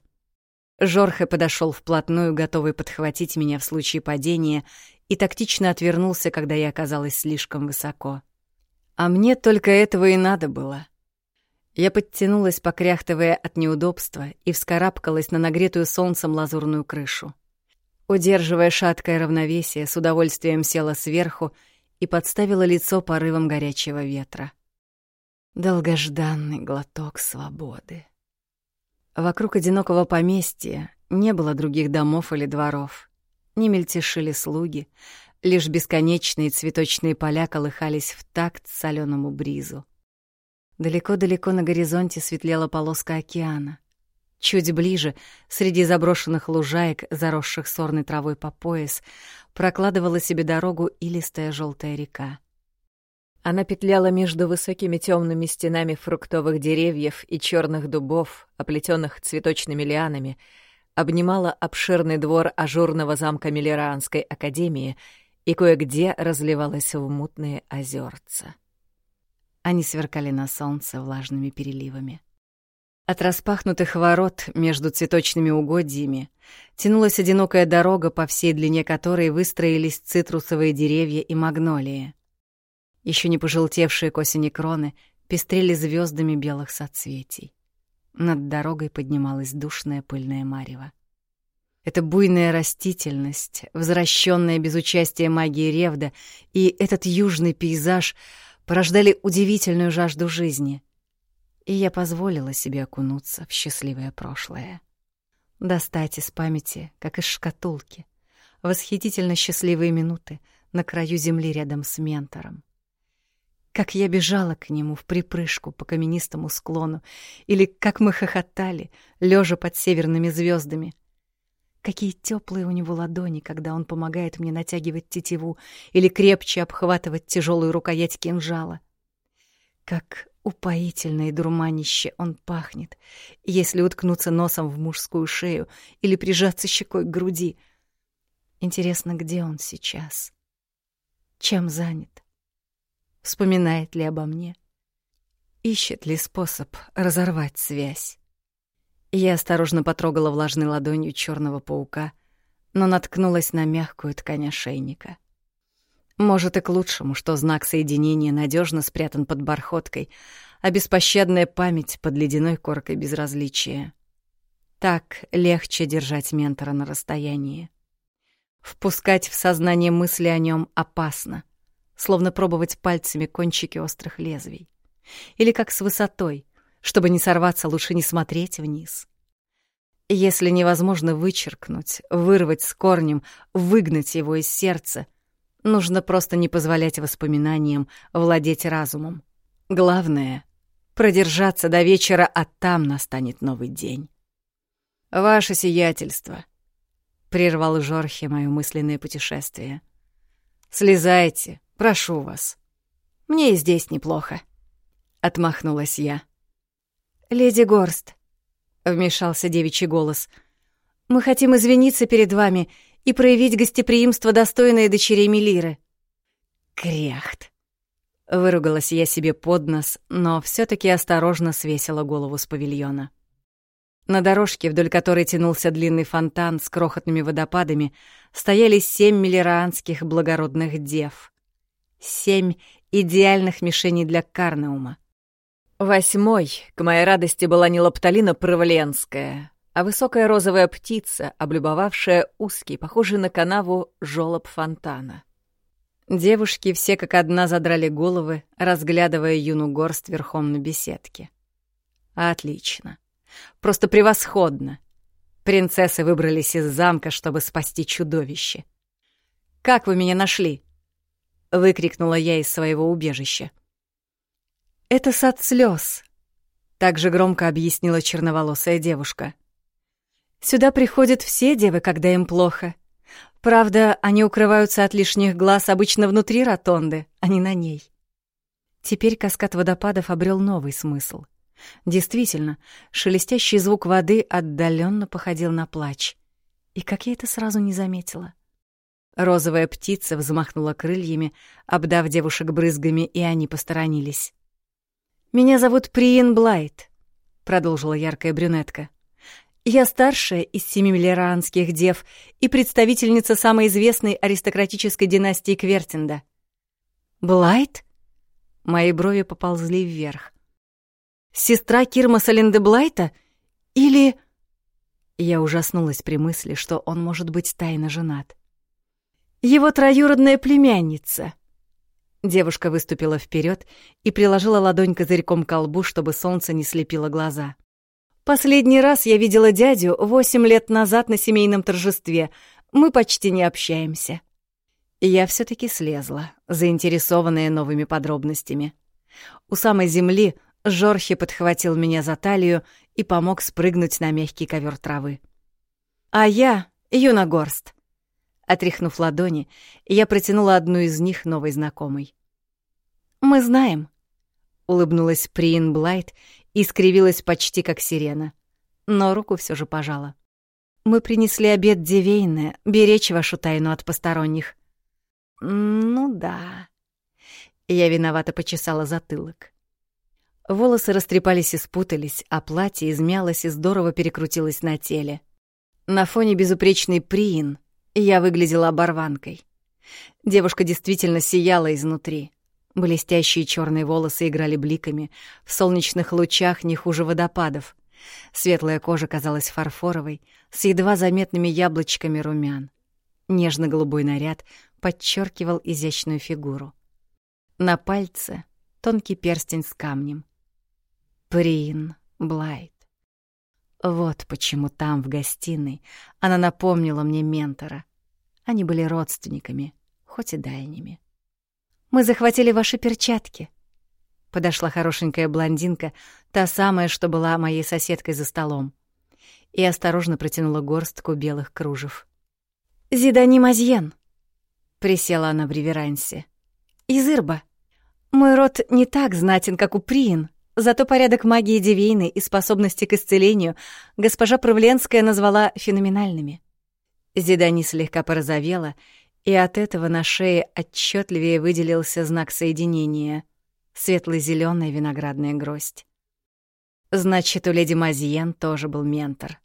Жорхе подошел вплотную, готовый подхватить меня в случае падения, и тактично отвернулся, когда я оказалась слишком высоко. А мне только этого и надо было. Я подтянулась, покряхтывая от неудобства, и вскарабкалась на нагретую солнцем лазурную крышу. Удерживая шаткое равновесие, с удовольствием села сверху и подставила лицо порывом горячего ветра. Долгожданный глоток свободы. Вокруг одинокого поместья не было других домов или дворов. Не мельтешили слуги, лишь бесконечные цветочные поля колыхались в такт соленому бризу. Далеко-далеко на горизонте светлела полоска океана. Чуть ближе, среди заброшенных лужаек, заросших сорной травой по пояс, прокладывала себе дорогу илистая желтая река. Она петляла между высокими темными стенами фруктовых деревьев и черных дубов, оплетенных цветочными лианами, обнимала обширный двор ажурного замка Миллеранской академии и кое-где разливалась в мутные озерца. Они сверкали на солнце влажными переливами. От распахнутых ворот между цветочными угодьями тянулась одинокая дорога, по всей длине которой выстроились цитрусовые деревья и магнолии. Еще не пожелтевшие к осени кроны пестрели звездами белых соцветий. Над дорогой поднималась душная пыльная марево. Эта буйная растительность, возвращенная без участия магии Ревда, и этот южный пейзаж порождали удивительную жажду жизни. И я позволила себе окунуться в счастливое прошлое. Достать из памяти, как из шкатулки, восхитительно счастливые минуты на краю земли рядом с ментором как я бежала к нему в припрыжку по каменистому склону, или как мы хохотали, лежа под северными звездами. Какие теплые у него ладони, когда он помогает мне натягивать тетиву или крепче обхватывать тяжелую рукоять кинжала. Как упоительно и дурманище он пахнет, если уткнуться носом в мужскую шею или прижаться щекой к груди. Интересно, где он сейчас? Чем занят? Вспоминает ли обо мне? Ищет ли способ разорвать связь? Я осторожно потрогала влажной ладонью черного паука, но наткнулась на мягкую ткань ошейника. Может, и к лучшему, что знак соединения надежно спрятан под бархоткой, а беспощадная память под ледяной коркой безразличия. Так легче держать ментора на расстоянии. Впускать в сознание мысли о нем опасно — словно пробовать пальцами кончики острых лезвий. Или как с высотой, чтобы не сорваться, лучше не смотреть вниз. Если невозможно вычеркнуть, вырвать с корнем, выгнать его из сердца, нужно просто не позволять воспоминаниям владеть разумом. Главное — продержаться до вечера, а там настанет новый день. «Ваше сиятельство», — прервал Жорхе мое мысленное путешествие. «Слезайте, Прошу вас. Мне и здесь неплохо. Отмахнулась я. Леди Горст, вмешался девичий голос. Мы хотим извиниться перед вами и проявить гостеприимство, достойное дочерей Мелиры. Кряхт. Выругалась я себе под нос, но все таки осторожно свесила голову с павильона. На дорожке, вдоль которой тянулся длинный фонтан с крохотными водопадами, стояли семь миллеранских благородных дев. Семь идеальных мишеней для Карнаума. Восьмой, к моей радости, была не Лапталина Правленская, а высокая розовая птица, облюбовавшая узкий, похожий на канаву, жёлоб фонтана. Девушки все как одна задрали головы, разглядывая юну горст верхом на беседке. Отлично. Просто превосходно. Принцессы выбрались из замка, чтобы спасти чудовище. «Как вы меня нашли?» — выкрикнула я из своего убежища. «Это сад слез», — также громко объяснила черноволосая девушка. «Сюда приходят все девы, когда им плохо. Правда, они укрываются от лишних глаз обычно внутри ротонды, а не на ней». Теперь каскад водопадов обрел новый смысл. Действительно, шелестящий звук воды отдаленно походил на плач. И как я это сразу не заметила. Розовая птица взмахнула крыльями, обдав девушек брызгами, и они посторонились. «Меня зовут Приин Блайт», — продолжила яркая брюнетка. «Я старшая из семи миллеранских дев и представительница самой известной аристократической династии Квертинда». «Блайт?» Мои брови поползли вверх. Сестра Кирмаса Линдеблайта? Или... Я ужаснулась при мысли, что он может быть тайно женат. Его троюродная племянница. Девушка выступила вперед и приложила ладонь козырьком к колбу, чтобы солнце не слепило глаза. Последний раз я видела дядю восемь лет назад на семейном торжестве. Мы почти не общаемся. Я все таки слезла, заинтересованная новыми подробностями. У самой земли Жорхи подхватил меня за талию и помог спрыгнуть на мягкий ковер травы. А я — Юногорст. Отряхнув ладони, я протянула одну из них новой знакомой. «Мы знаем», — улыбнулась Приин Блайт и скривилась почти как сирена, но руку все же пожала. «Мы принесли обед Дивейне, беречь вашу тайну от посторонних». «Ну да». Я виновато почесала затылок. Волосы растрепались и спутались, а платье измялось и здорово перекрутилось на теле. На фоне безупречной Приин я выглядела оборванкой. Девушка действительно сияла изнутри. Блестящие черные волосы играли бликами, в солнечных лучах не хуже водопадов. Светлая кожа казалась фарфоровой, с едва заметными яблочками румян. Нежно-голубой наряд подчеркивал изящную фигуру. На пальце тонкий перстень с камнем. Прин Блайт. Вот почему там, в гостиной, она напомнила мне ментора. Они были родственниками, хоть и дальними. «Мы захватили ваши перчатки», — подошла хорошенькая блондинка, та самая, что была моей соседкой за столом, и осторожно протянула горстку белых кружев. «Зидани Мазьен», — присела она в реверансе, — «из Ирба. Мой род не так знатен, как у Приин, Зато порядок магии Дивейны и способности к исцелению госпожа Правленская назвала феноменальными. Зидани слегка порозовела, и от этого на шее отчетливее выделился знак соединения — светло-зелёная виноградная гроздь. Значит, у леди Мазиен тоже был ментор.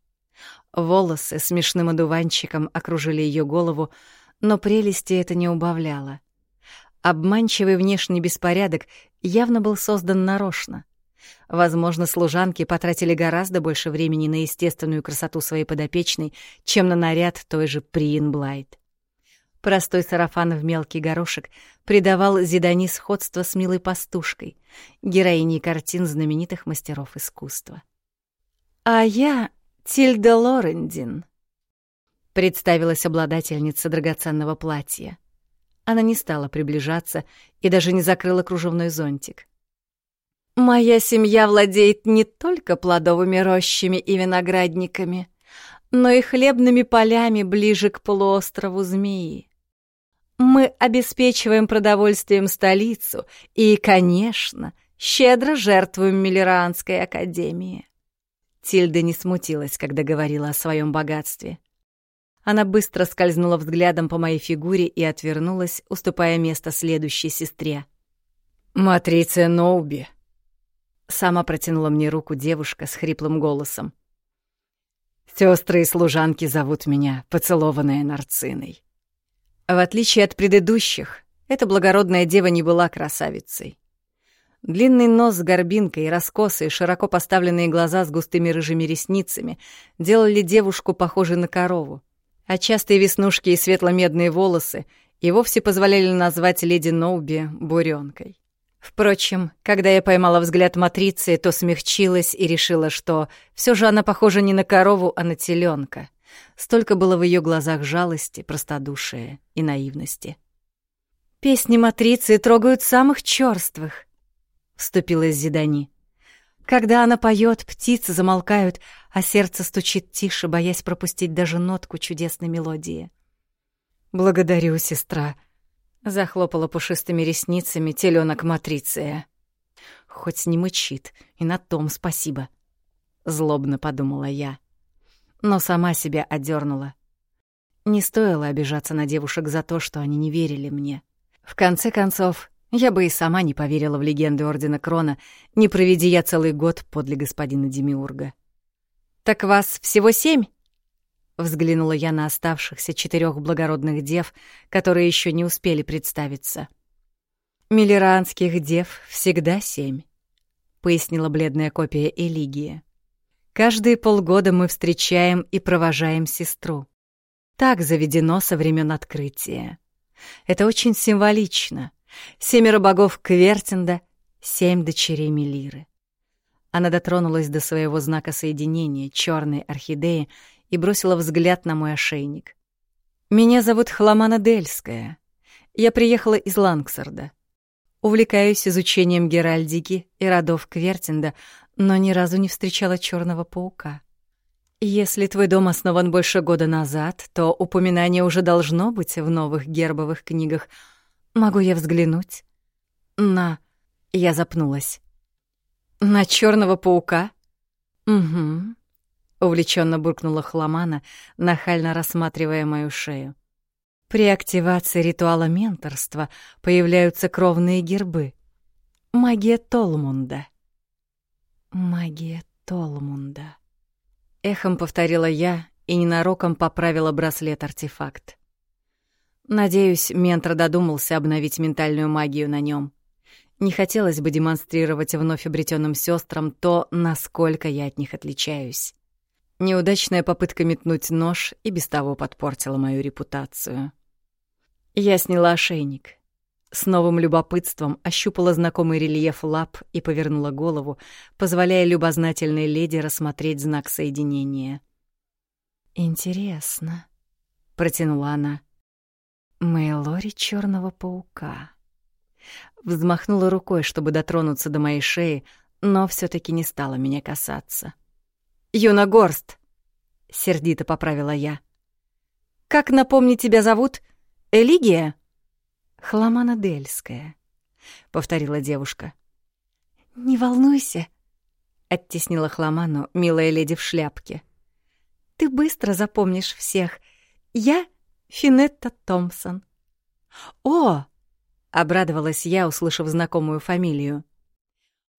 Волосы смешным одуванчиком окружили ее голову, но прелести это не убавляло. Обманчивый внешний беспорядок явно был создан нарочно. Возможно, служанки потратили гораздо больше времени на естественную красоту своей подопечной, чем на наряд той же Приин Блайт. Простой сарафан в мелкий горошек придавал Зидани сходство с милой пастушкой, героиней картин знаменитых мастеров искусства. «А я Тильда Лорендин», — представилась обладательница драгоценного платья. Она не стала приближаться и даже не закрыла кружевной зонтик. Моя семья владеет не только плодовыми рощами и виноградниками, но и хлебными полями ближе к полуострову Змеи. Мы обеспечиваем продовольствием столицу и, конечно, щедро жертвуем Миллеранской академии. Тильда не смутилась, когда говорила о своем богатстве. Она быстро скользнула взглядом по моей фигуре и отвернулась, уступая место следующей сестре. «Матрица Ноуби», Сама протянула мне руку девушка с хриплым голосом. Сестры и служанки зовут меня поцелованная нарциной. В отличие от предыдущих, эта благородная дева не была красавицей. Длинный нос с горбинкой, раскосые, широко поставленные глаза с густыми рыжими ресницами делали девушку похожей на корову, а частые веснушки и светло-медные волосы и вовсе позволяли назвать леди Ноуби буренкой. Впрочем, когда я поймала взгляд матрицы, то смягчилась и решила, что все же она похожа не на корову, а на теленка. Столько было в ее глазах жалости, простодушия и наивности. «Песни матрицы трогают самых черствых», — вступилась Зидани. «Когда она поет, птицы замолкают, а сердце стучит тише, боясь пропустить даже нотку чудесной мелодии». «Благодарю, сестра», — захлопала пушистыми ресницами теленок Матриция. «Хоть не мычит, и на том спасибо», — злобно подумала я. Но сама себя одернула. Не стоило обижаться на девушек за то, что они не верили мне. В конце концов, я бы и сама не поверила в легенды Ордена Крона, не проведи я целый год подле господина Демиурга. «Так вас всего семь?» Взглянула я на оставшихся четырех благородных дев, которые еще не успели представиться. «Миллеранских дев всегда семь», — пояснила бледная копия Элигии. «Каждые полгода мы встречаем и провожаем сестру. Так заведено со времен открытия. Это очень символично. Семеро богов Квертинда, семь дочерей Мелиры. Она дотронулась до своего знака соединения, черной орхидеи, и бросила взгляд на мой ошейник. «Меня зовут Хламана Дельская. Я приехала из Лангсарда. Увлекаюсь изучением геральдики и родов Квертинда, но ни разу не встречала черного паука. Если твой дом основан больше года назад, то упоминание уже должно быть в новых гербовых книгах. Могу я взглянуть?» «На...» — я запнулась. «На черного паука?» «Угу. Увлеченно буркнула Хламана, нахально рассматривая мою шею. При активации ритуала менторства появляются кровные гербы. Магия Толмунда. Магия Толмунда. Эхом повторила я и ненароком поправила браслет-артефакт. Надеюсь, ментор додумался обновить ментальную магию на нем. Не хотелось бы демонстрировать вновь обретенным сестрам то, насколько я от них отличаюсь. Неудачная попытка метнуть нож и без того подпортила мою репутацию. Я сняла ошейник. С новым любопытством ощупала знакомый рельеф лап и повернула голову, позволяя любознательной леди рассмотреть знак соединения. «Интересно», — протянула она. «Мэйлори черного паука». Взмахнула рукой, чтобы дотронуться до моей шеи, но все таки не стала меня касаться. Юна Горст, сердито поправила я. Как напомни тебя зовут? Элигия? Хламана Дельская, повторила девушка. Не волнуйся, оттеснила Хламану милая леди в шляпке. Ты быстро запомнишь всех. Я Финетта Томпсон. О, обрадовалась я, услышав знакомую фамилию.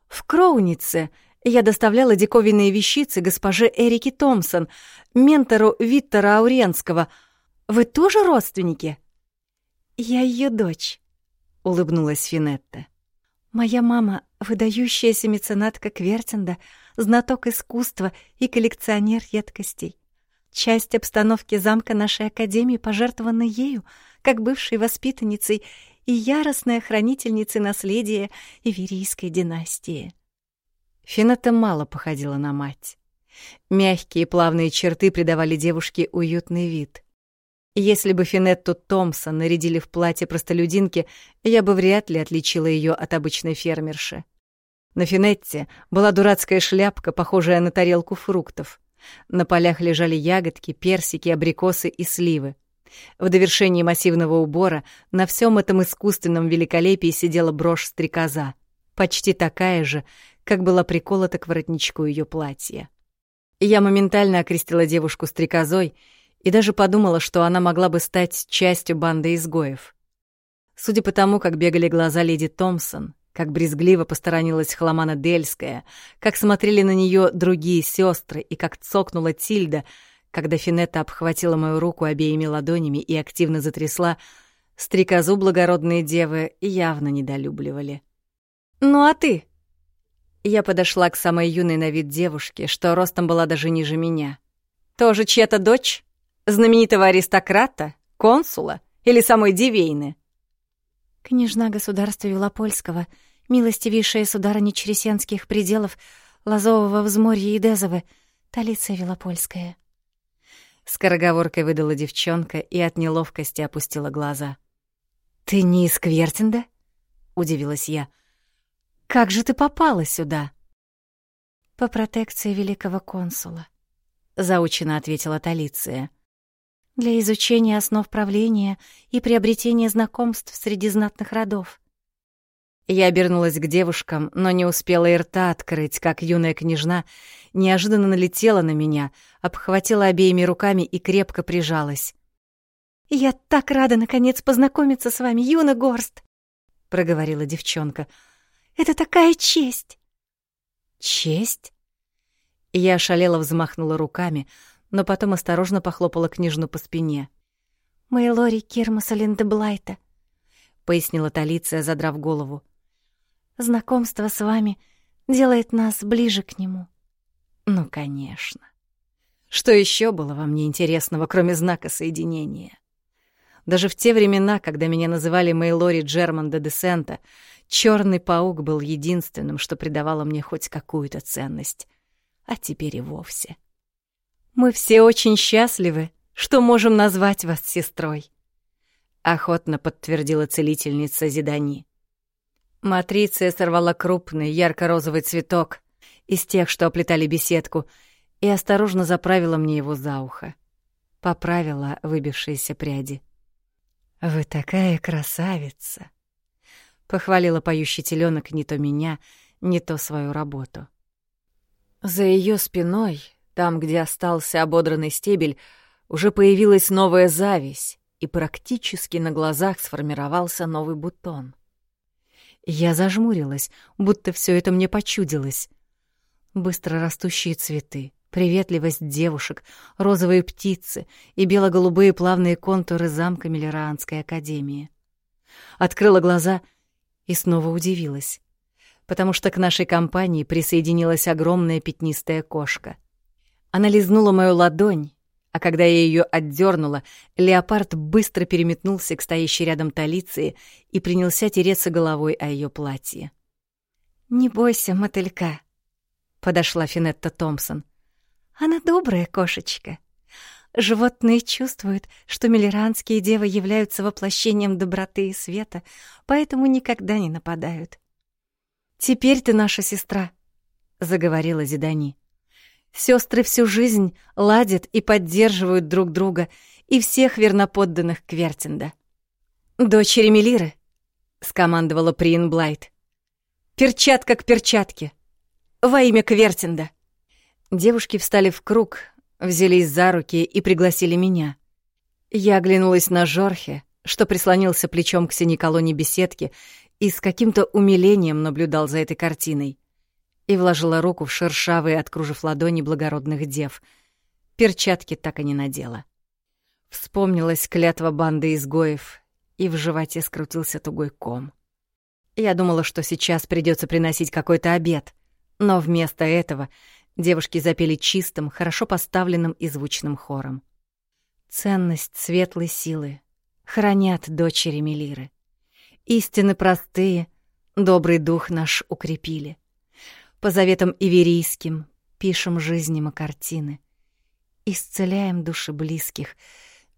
В Кроунице я доставляла диковинные вещицы госпоже Эрике Томпсон, ментору Виттора Ауренского. Вы тоже родственники?» «Я ее дочь», — улыбнулась Финетта. «Моя мама — выдающаяся меценатка Квертинда, знаток искусства и коллекционер редкостей. Часть обстановки замка нашей академии пожертвована ею, как бывшей воспитанницей и яростной хранительницей наследия Иверийской династии. Фината мало походила на мать. Мягкие плавные черты придавали девушке уютный вид. Если бы Финетту Томпсон нарядили в платье простолюдинки, я бы вряд ли отличила ее от обычной фермерши. На Финетте была дурацкая шляпка, похожая на тарелку фруктов. На полях лежали ягодки, персики, абрикосы и сливы. В довершении массивного убора на всем этом искусственном великолепии сидела брошь-стрекоза, почти такая же, как была приколота к воротничку ее платья. Я моментально окрестила девушку стрекозой и даже подумала, что она могла бы стать частью банды изгоев. Судя по тому, как бегали глаза леди Томпсон, как брезгливо посторонилась Хламана Дельская, как смотрели на нее другие сестры и как цокнула Тильда, когда Финетта обхватила мою руку обеими ладонями и активно затрясла, стрекозу благородные девы явно недолюбливали. «Ну а ты?» Я подошла к самой юной на вид девушке, что ростом была даже ниже меня. «Тоже чья-то дочь? Знаменитого аристократа? Консула? Или самой Дивейны?» «Княжна государства Вилопольского, милостивейшая сударыня Чересенских пределов, Лазового взморья и Дезовы, Талиция Вилопольская». Скороговоркой выдала девчонка и от неловкости опустила глаза. «Ты не из Квертинда?» — удивилась я. Как же ты попала сюда?» «По протекции великого консула», — заучено ответила Талиция. «Для изучения основ правления и приобретения знакомств среди знатных родов». Я обернулась к девушкам, но не успела и рта открыть, как юная княжна неожиданно налетела на меня, обхватила обеими руками и крепко прижалась. «Я так рада, наконец, познакомиться с вами, Юна Горст!» — проговорила девчонка — это такая честь!» «Честь?» Я ошалела взмахнула руками, но потом осторожно похлопала княжну по спине. «Мэйлори Кирмаса Линдеблайта», — пояснила Талиция, задрав голову. «Знакомство с вами делает нас ближе к нему». «Ну, конечно. Что еще было вам неинтересного, кроме знака соединения?» Даже в те времена, когда меня называли Мейлори Джерман де Десента, черный паук был единственным, что придавало мне хоть какую-то ценность. А теперь и вовсе. «Мы все очень счастливы, что можем назвать вас сестрой», — охотно подтвердила целительница Зидани. Матриция сорвала крупный ярко-розовый цветок из тех, что оплетали беседку, и осторожно заправила мне его за ухо. Поправила выбившиеся пряди. «Вы такая красавица!» — похвалила поющий теленок не то меня, не то свою работу. За ее спиной, там, где остался ободранный стебель, уже появилась новая зависть, и практически на глазах сформировался новый бутон. Я зажмурилась, будто все это мне почудилось. Быстро растущие цветы, Приветливость девушек, розовые птицы и бело-голубые плавные контуры замка Миллеранской академии. Открыла глаза и снова удивилась, потому что к нашей компании присоединилась огромная пятнистая кошка. Она лизнула мою ладонь, а когда я ее отдернула, леопард быстро переметнулся к стоящей рядом талиции и принялся тереться головой о ее платье. «Не бойся, мотылька», — подошла Финетта Томпсон. Она добрая кошечка. Животные чувствуют, что миллеранские девы являются воплощением доброты и света, поэтому никогда не нападают. «Теперь ты наша сестра», — заговорила Зидани. Сестры всю жизнь ладят и поддерживают друг друга и всех верноподданных Квертинда. «Дочери Мелиры», — скомандовала Приин Блайт. «Перчатка к перчатке! Во имя Квертинда!» Девушки встали в круг, взялись за руки и пригласили меня. Я оглянулась на Жорхе, что прислонился плечом к синей колонне беседки и с каким-то умилением наблюдал за этой картиной, и вложила руку в шершавые, откружив ладони благородных дев. Перчатки так и не надела. Вспомнилась клятва банды изгоев, и в животе скрутился тугой ком. Я думала, что сейчас придется приносить какой-то обед, но вместо этого — Девушки запели чистым, хорошо поставленным и звучным хором. Ценность светлой силы хранят дочери Мелиры. Истины простые, добрый дух наш укрепили. По заветам иверийским пишем жизням и картины. Исцеляем души близких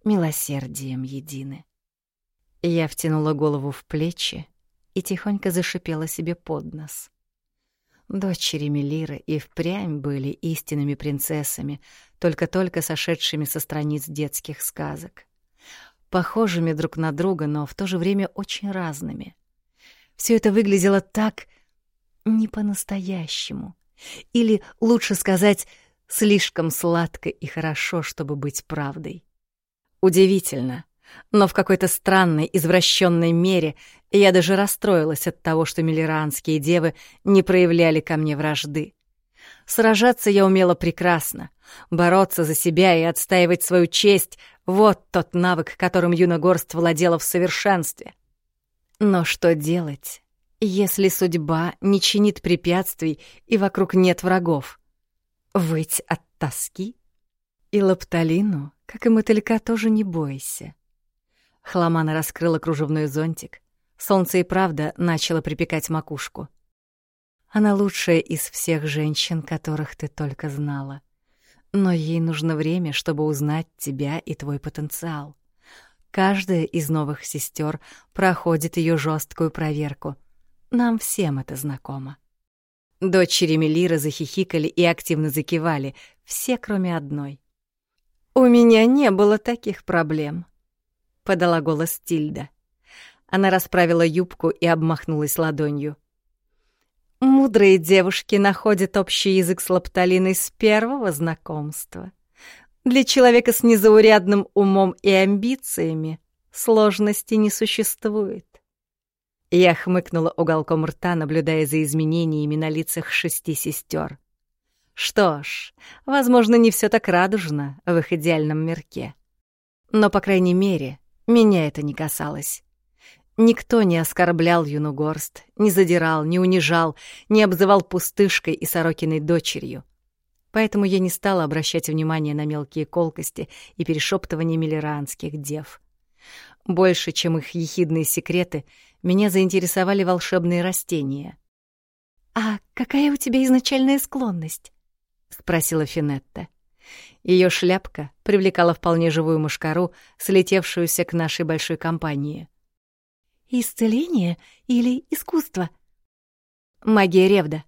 милосердием едины. Я втянула голову в плечи и тихонько зашипела себе под нос. Дочери Мелиры и впрямь были истинными принцессами, только-только сошедшими со страниц детских сказок. Похожими друг на друга, но в то же время очень разными. Все это выглядело так не по-настоящему. Или, лучше сказать, слишком сладко и хорошо, чтобы быть правдой. Удивительно, но в какой-то странной, извращенной мере я даже расстроилась от того, что миллеранские девы не проявляли ко мне вражды. Сражаться я умела прекрасно. Бороться за себя и отстаивать свою честь — вот тот навык, которым юногорст владела в совершенстве. Но что делать, Если судьба не чинит препятствий и вокруг нет врагов, выть от тоски? И лапталину, как и мотылька, тоже не бойся. Хламана раскрыла кружевной зонтик. Солнце и правда начало припекать макушку. Она лучшая из всех женщин, которых ты только знала. Но ей нужно время, чтобы узнать тебя и твой потенциал. Каждая из новых сестер проходит ее жесткую проверку. Нам всем это знакомо. Дочери Мелира захихикали и активно закивали, все кроме одной. «У меня не было таких проблем», — подала голос Тильда. Она расправила юбку и обмахнулась ладонью. Мудрые девушки находят общий язык с лапталиной с первого знакомства. Для человека с незаурядным умом и амбициями сложности не существует. Я хмыкнула уголком рта, наблюдая за изменениями на лицах шести сестер. Что ж, возможно, не все так радужно в их идеальном мирке. Но, по крайней мере, меня это не касалось. Никто не оскорблял юну горст, не задирал, не унижал, не обзывал пустышкой и сорокиной дочерью. Поэтому я не стала обращать внимание на мелкие колкости и перешептывания миллеранских дев. Больше, чем их ехидные секреты, меня заинтересовали волшебные растения. «А какая у тебя изначальная склонность?» — спросила Финетта. Ее шляпка привлекала вполне живую мушкару, слетевшуюся к нашей большой компании. Исцеление или искусство? Магия Ревда.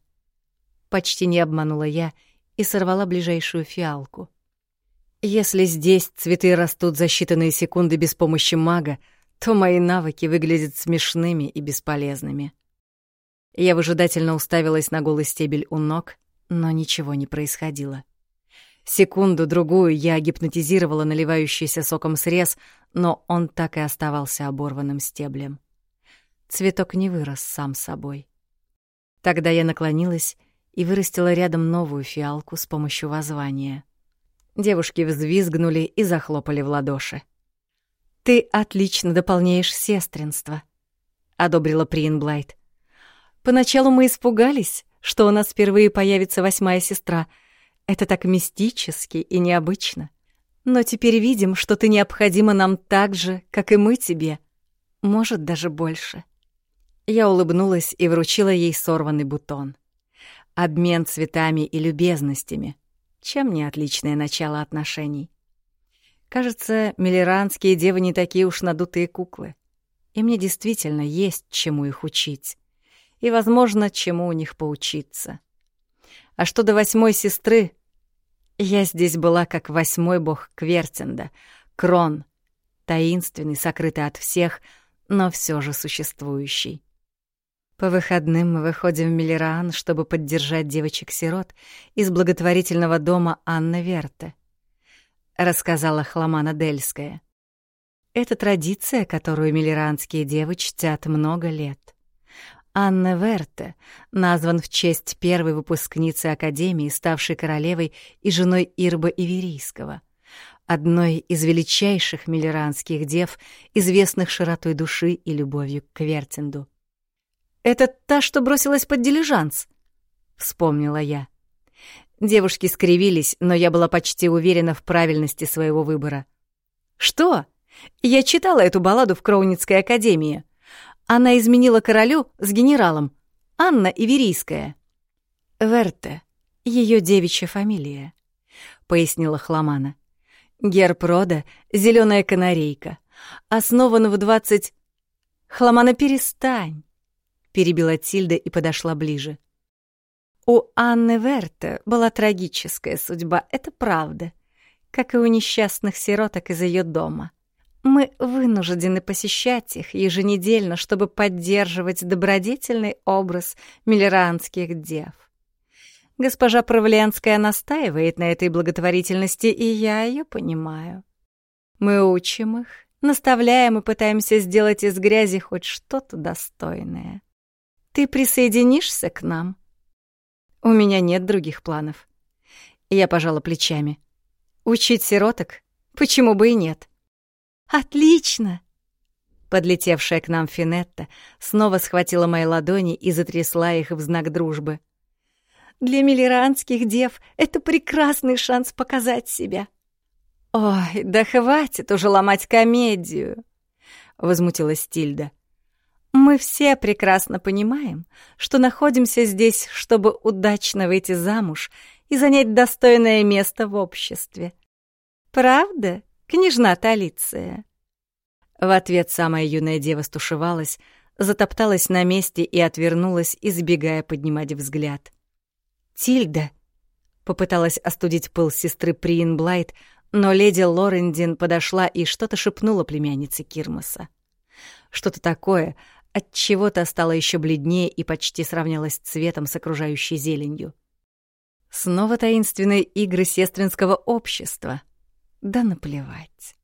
Почти не обманула я и сорвала ближайшую фиалку. Если здесь цветы растут за считанные секунды без помощи мага, то мои навыки выглядят смешными и бесполезными. Я выжидательно уставилась на голый стебель у ног, но ничего не происходило. Секунду-другую я гипнотизировала наливающийся соком срез, но он так и оставался оборванным стеблем цветок не вырос сам собой. Тогда я наклонилась и вырастила рядом новую фиалку с помощью воззвания. Девушки взвизгнули и захлопали в ладоши. «Ты отлично дополняешь сестринство», — одобрила Приенблайт. «Поначалу мы испугались, что у нас впервые появится восьмая сестра. Это так мистически и необычно. Но теперь видим, что ты необходима нам так же, как и мы тебе. Может, даже больше». Я улыбнулась и вручила ей сорванный бутон. Обмен цветами и любезностями. Чем не отличное начало отношений? Кажется, миллеранские девы не такие уж надутые куклы. И мне действительно есть чему их учить. И, возможно, чему у них поучиться. А что до восьмой сестры? Я здесь была как восьмой бог Квертинда, Крон, таинственный, сокрытый от всех, но все же существующий. По выходным мы выходим в Миллеран, чтобы поддержать девочек-сирот из благотворительного дома Анны Верте, рассказала Хламана Дельская. Это традиция, которую миллеранские девы чтят много лет. Анна Верте назван в честь первой выпускницы Академии, ставшей королевой и женой Ирба Иверийского, одной из величайших миллеранских дев, известных широтой души и любовью к Квертинду. «Это та, что бросилась под дилижанс», — вспомнила я. Девушки скривились, но я была почти уверена в правильности своего выбора. «Что? Я читала эту балладу в Кроуницкой академии. Она изменила королю с генералом. Анна Иверийская». «Верте, ее девичья фамилия», — пояснила Хламана. «Герб рода — зеленая канарейка. Основан в двадцать...» «Хламана, перестань!» Перебила Тильда и подошла ближе. У Анны Верте была трагическая судьба, это правда, как и у несчастных сироток из ее дома. Мы вынуждены посещать их еженедельно, чтобы поддерживать добродетельный образ миллеранских дев. Госпожа Правленская настаивает на этой благотворительности, и я ее понимаю. Мы учим их, наставляем и пытаемся сделать из грязи хоть что-то достойное. Ты присоединишься к нам? У меня нет других планов. Я пожала плечами. Учить сироток? Почему бы и нет? Отлично! Подлетевшая к нам Финетта снова схватила мои ладони и затрясла их в знак дружбы. «Для миллеранских дев это прекрасный шанс показать себя». «Ой, да хватит уже ломать комедию!» — возмутилась Тильда. «Мы все прекрасно понимаем, что находимся здесь, чтобы удачно выйти замуж и занять достойное место в обществе. Правда, княжна Талиция?» В ответ самая юная дева стушевалась, затопталась на месте и отвернулась, избегая поднимать взгляд. «Тильда!» — попыталась остудить пыл сестры Приин Блайт, но леди Лорендин подошла и что-то шепнула племяннице Кирмаса. Что-то такое, от чего-то стало еще бледнее и почти сравнялось цветом с окружающей зеленью. Снова таинственные игры сестринского общества. Да наплевать.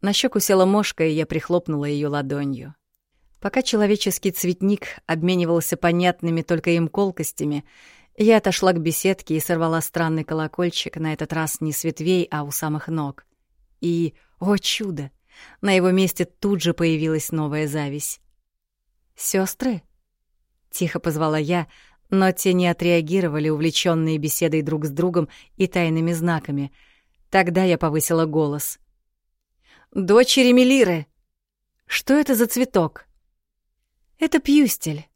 На щеку села мошка, и я прихлопнула ее ладонью. Пока человеческий цветник обменивался понятными только им колкостями, я отошла к беседке и сорвала странный колокольчик, на этот раз не с ветвей, а у самых ног. И, о чудо, на его месте тут же появилась новая зависть. Сестры? тихо позвала я, но те не отреагировали, увлеченные беседой друг с другом и тайными знаками. Тогда я повысила голос. «Дочери Мелиры! Что это за цветок?» «Это пьюстель.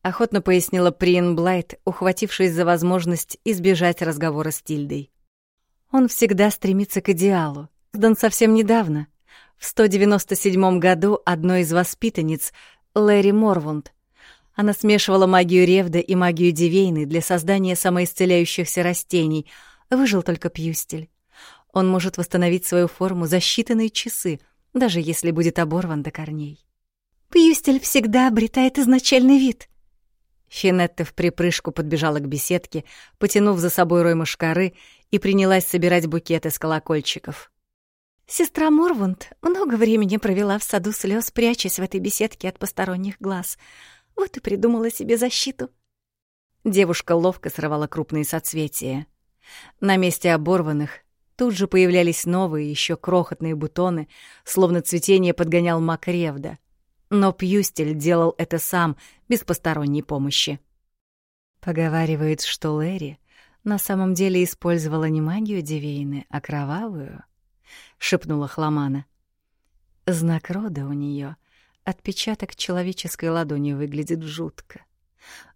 — охотно пояснила Приен Блайт, ухватившись за возможность избежать разговора с Тильдой. «Он всегда стремится к идеалу. Сдан совсем недавно. В 197 году одной из воспитанниц, Лэри Морвунд, она смешивала магию Ревда и магию Дивейны для создания самоисцеляющихся растений. Выжил только Пьюстель. Он может восстановить свою форму за считанные часы, даже если будет оборван до корней. «Пьюстель всегда обретает изначальный вид», Финетта в припрыжку подбежала к беседке, потянув за собой рой мушкары, и принялась собирать букет из колокольчиков. Сестра Морвунд много времени провела в саду слез, прячась в этой беседке от посторонних глаз. Вот и придумала себе защиту. Девушка ловко срывала крупные соцветия. На месте оборванных тут же появлялись новые, еще крохотные бутоны, словно цветение подгонял мак ревда — но Пьюстель делал это сам, без посторонней помощи. Поговаривает, что Лэри на самом деле использовала не магию Дивейны, а кровавую, — шепнула Хламана. Знак рода у нее, отпечаток человеческой ладони выглядит жутко.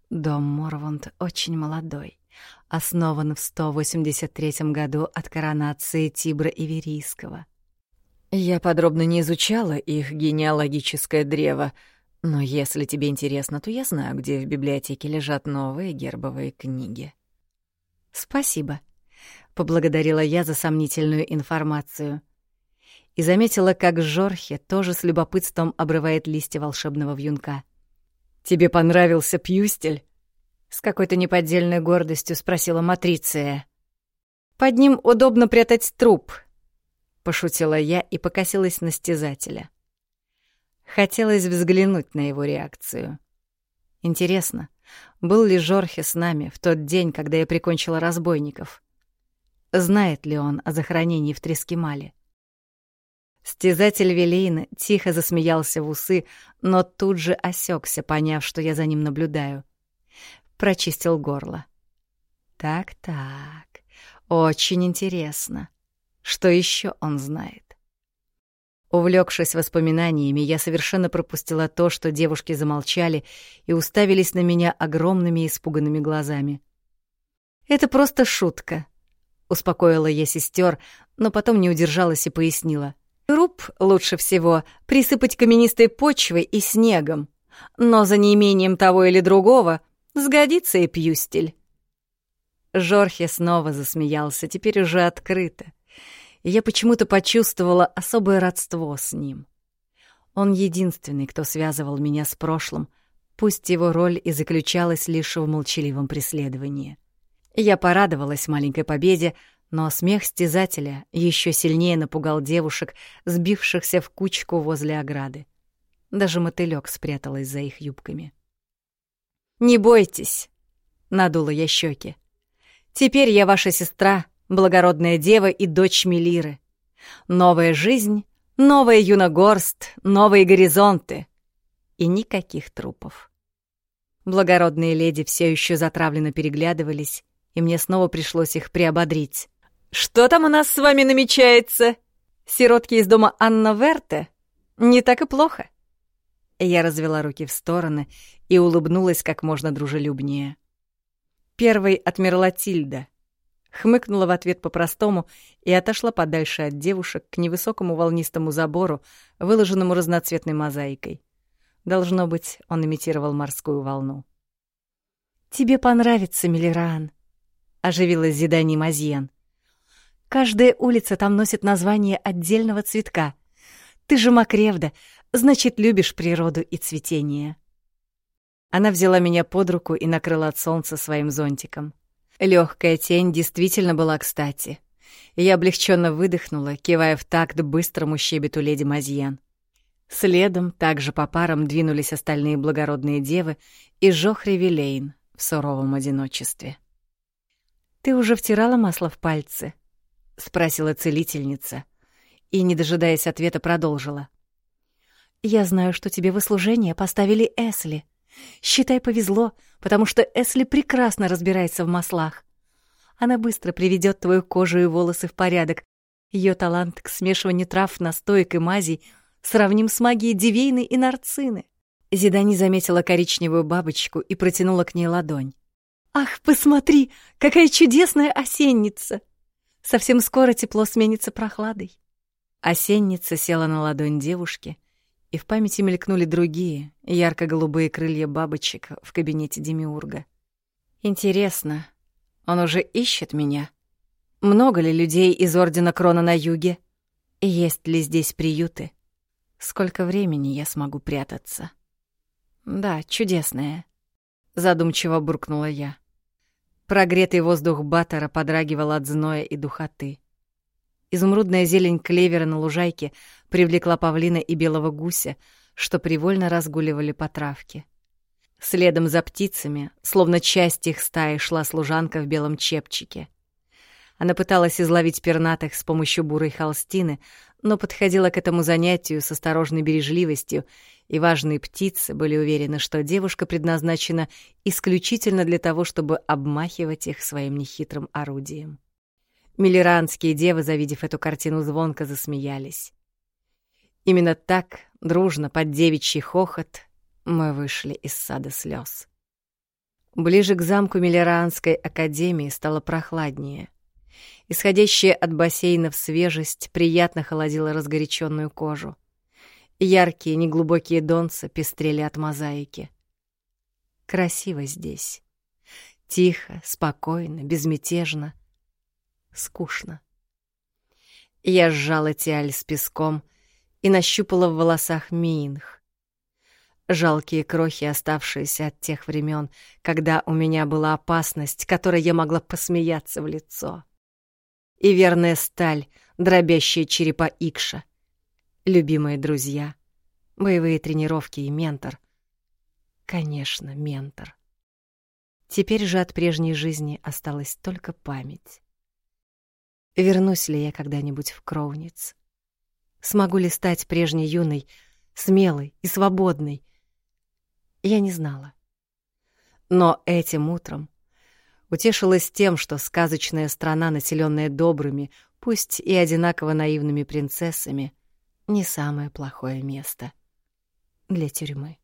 Дом Морвунд очень молодой, основан в 183 году от коронации Тибра Иверийского — я подробно не изучала их генеалогическое древо, но если тебе интересно, то я знаю, где в библиотеке лежат новые гербовые книги. Спасибо, поблагодарила я за сомнительную информацию. И заметила, как Жорхе тоже с любопытством обрывает листья волшебного вьюнка. Тебе понравился Пьюстель? С какой-то неподдельной гордостью спросила Матриция. Под ним удобно прятать труп, пошутила я и покосилась на стезателя. Хотелось взглянуть на его реакцию. Интересно, был ли Жорхе с нами в тот день, когда я прикончила разбойников? Знает ли он о захоронении в Трескимале? Стезатель Велейна тихо засмеялся в усы, но тут же осекся, поняв, что я за ним наблюдаю. Прочистил горло. Так-так, очень интересно. Что еще он знает? Увлекшись воспоминаниями, я совершенно пропустила то, что девушки замолчали и уставились на меня огромными испуганными глазами. «Это просто шутка», — успокоила я сестер, но потом не удержалась и пояснила. «Труп лучше всего присыпать каменистой почвой и снегом, но за неимением того или другого сгодится и пьюстель». Жорхе снова засмеялся, теперь уже открыто я почему-то почувствовала особое родство с ним. Он единственный, кто связывал меня с прошлым, пусть его роль и заключалась лишь в молчаливом преследовании. Я порадовалась маленькой победе, но смех стезателя еще сильнее напугал девушек, сбившихся в кучку возле ограды. Даже мотылёк спряталась за их юбками. «Не бойтесь!» — надула я щеки. «Теперь я ваша сестра, благородная дева и дочь Мелиры. Новая жизнь, Новая Юногорст, новые горизонты. И никаких трупов. Благородные леди все еще затравленно переглядывались, и мне снова пришлось их приободрить. «Что там у нас с вами намечается? Сиротки из дома Анна Верте? Не так и плохо». Я развела руки в стороны и улыбнулась как можно дружелюбнее. Первой отмерла Тильда. Хмыкнула в ответ по-простому и отошла подальше от девушек к невысокому волнистому забору, выложенному разноцветной мозаикой. Должно быть, он имитировал морскую волну. «Тебе понравится, Миллеран», — оживилась Зидани Мазьен. «Каждая улица там носит название отдельного цветка. Ты же Макревда, значит, любишь природу и цветение». Она взяла меня под руку и накрыла от солнца своим зонтиком. Легкая тень действительно была кстати. Я облегченно выдохнула, кивая в такт быстрому щебету леди Мазьен. Следом, также по парам, двинулись остальные благородные девы и Жохри Вилейн в суровом одиночестве. «Ты уже втирала масло в пальцы?» — спросила целительница, и, не дожидаясь ответа, продолжила. «Я знаю, что тебе в услужение поставили Эсли. Считай, повезло, потому что Эсли прекрасно разбирается в маслах. Она быстро приведет твою кожу и волосы в порядок. Ее талант к смешиванию трав, настоек и мазей сравним с магией Дивейны и Нарцины. Зидани заметила коричневую бабочку и протянула к ней ладонь. «Ах, посмотри, какая чудесная осенница! Совсем скоро тепло сменится прохладой». Осенница села на ладонь девушки, и в памяти мелькнули другие, ярко-голубые крылья бабочек в кабинете Демиурга. Интересно, он уже ищет меня? Много ли людей из Ордена Крона на юге? Есть ли здесь приюты? Сколько времени я смогу прятаться? Да, чудесное. Задумчиво буркнула я. Прогретый воздух Баттера подрагивал от зноя и духоты. Изумрудная зелень клевера на лужайке привлекла павлина и белого гуся, что привольно разгуливали по травке. Следом за птицами, словно часть их стаи, шла служанка в белом чепчике. Она пыталась изловить пернатых с помощью бурой холстины, но подходила к этому занятию с осторожной бережливостью, и важные птицы были уверены, что девушка предназначена исключительно для того, чтобы обмахивать их своим нехитрым орудием. Миллеранские девы, завидев эту картину, звонко засмеялись. Именно так, дружно, под девичий хохот, мы вышли из сада слез. Ближе к замку Миллеранской академии стало прохладнее. Исходящая от бассейнов свежесть приятно холодила разгоряченную кожу. Яркие, неглубокие донцы пестрели от мозаики. Красиво здесь. Тихо, спокойно, безмятежно — скучно. Я сжала тиаль с песком и нащупала в волосах миинх. Жалкие крохи, оставшиеся от тех времен, когда у меня была опасность, которой я могла посмеяться в лицо. И верная сталь, дробящая черепа Икша. Любимые друзья, боевые тренировки и ментор. Конечно, ментор. Теперь же от прежней жизни осталась только память. Вернусь ли я когда-нибудь в Кроуниц? Смогу ли стать прежней юной, смелой и свободной? Я не знала. Но этим утром утешилась тем, что сказочная страна, населенная добрыми, пусть и одинаково наивными принцессами, не самое плохое место для тюрьмы.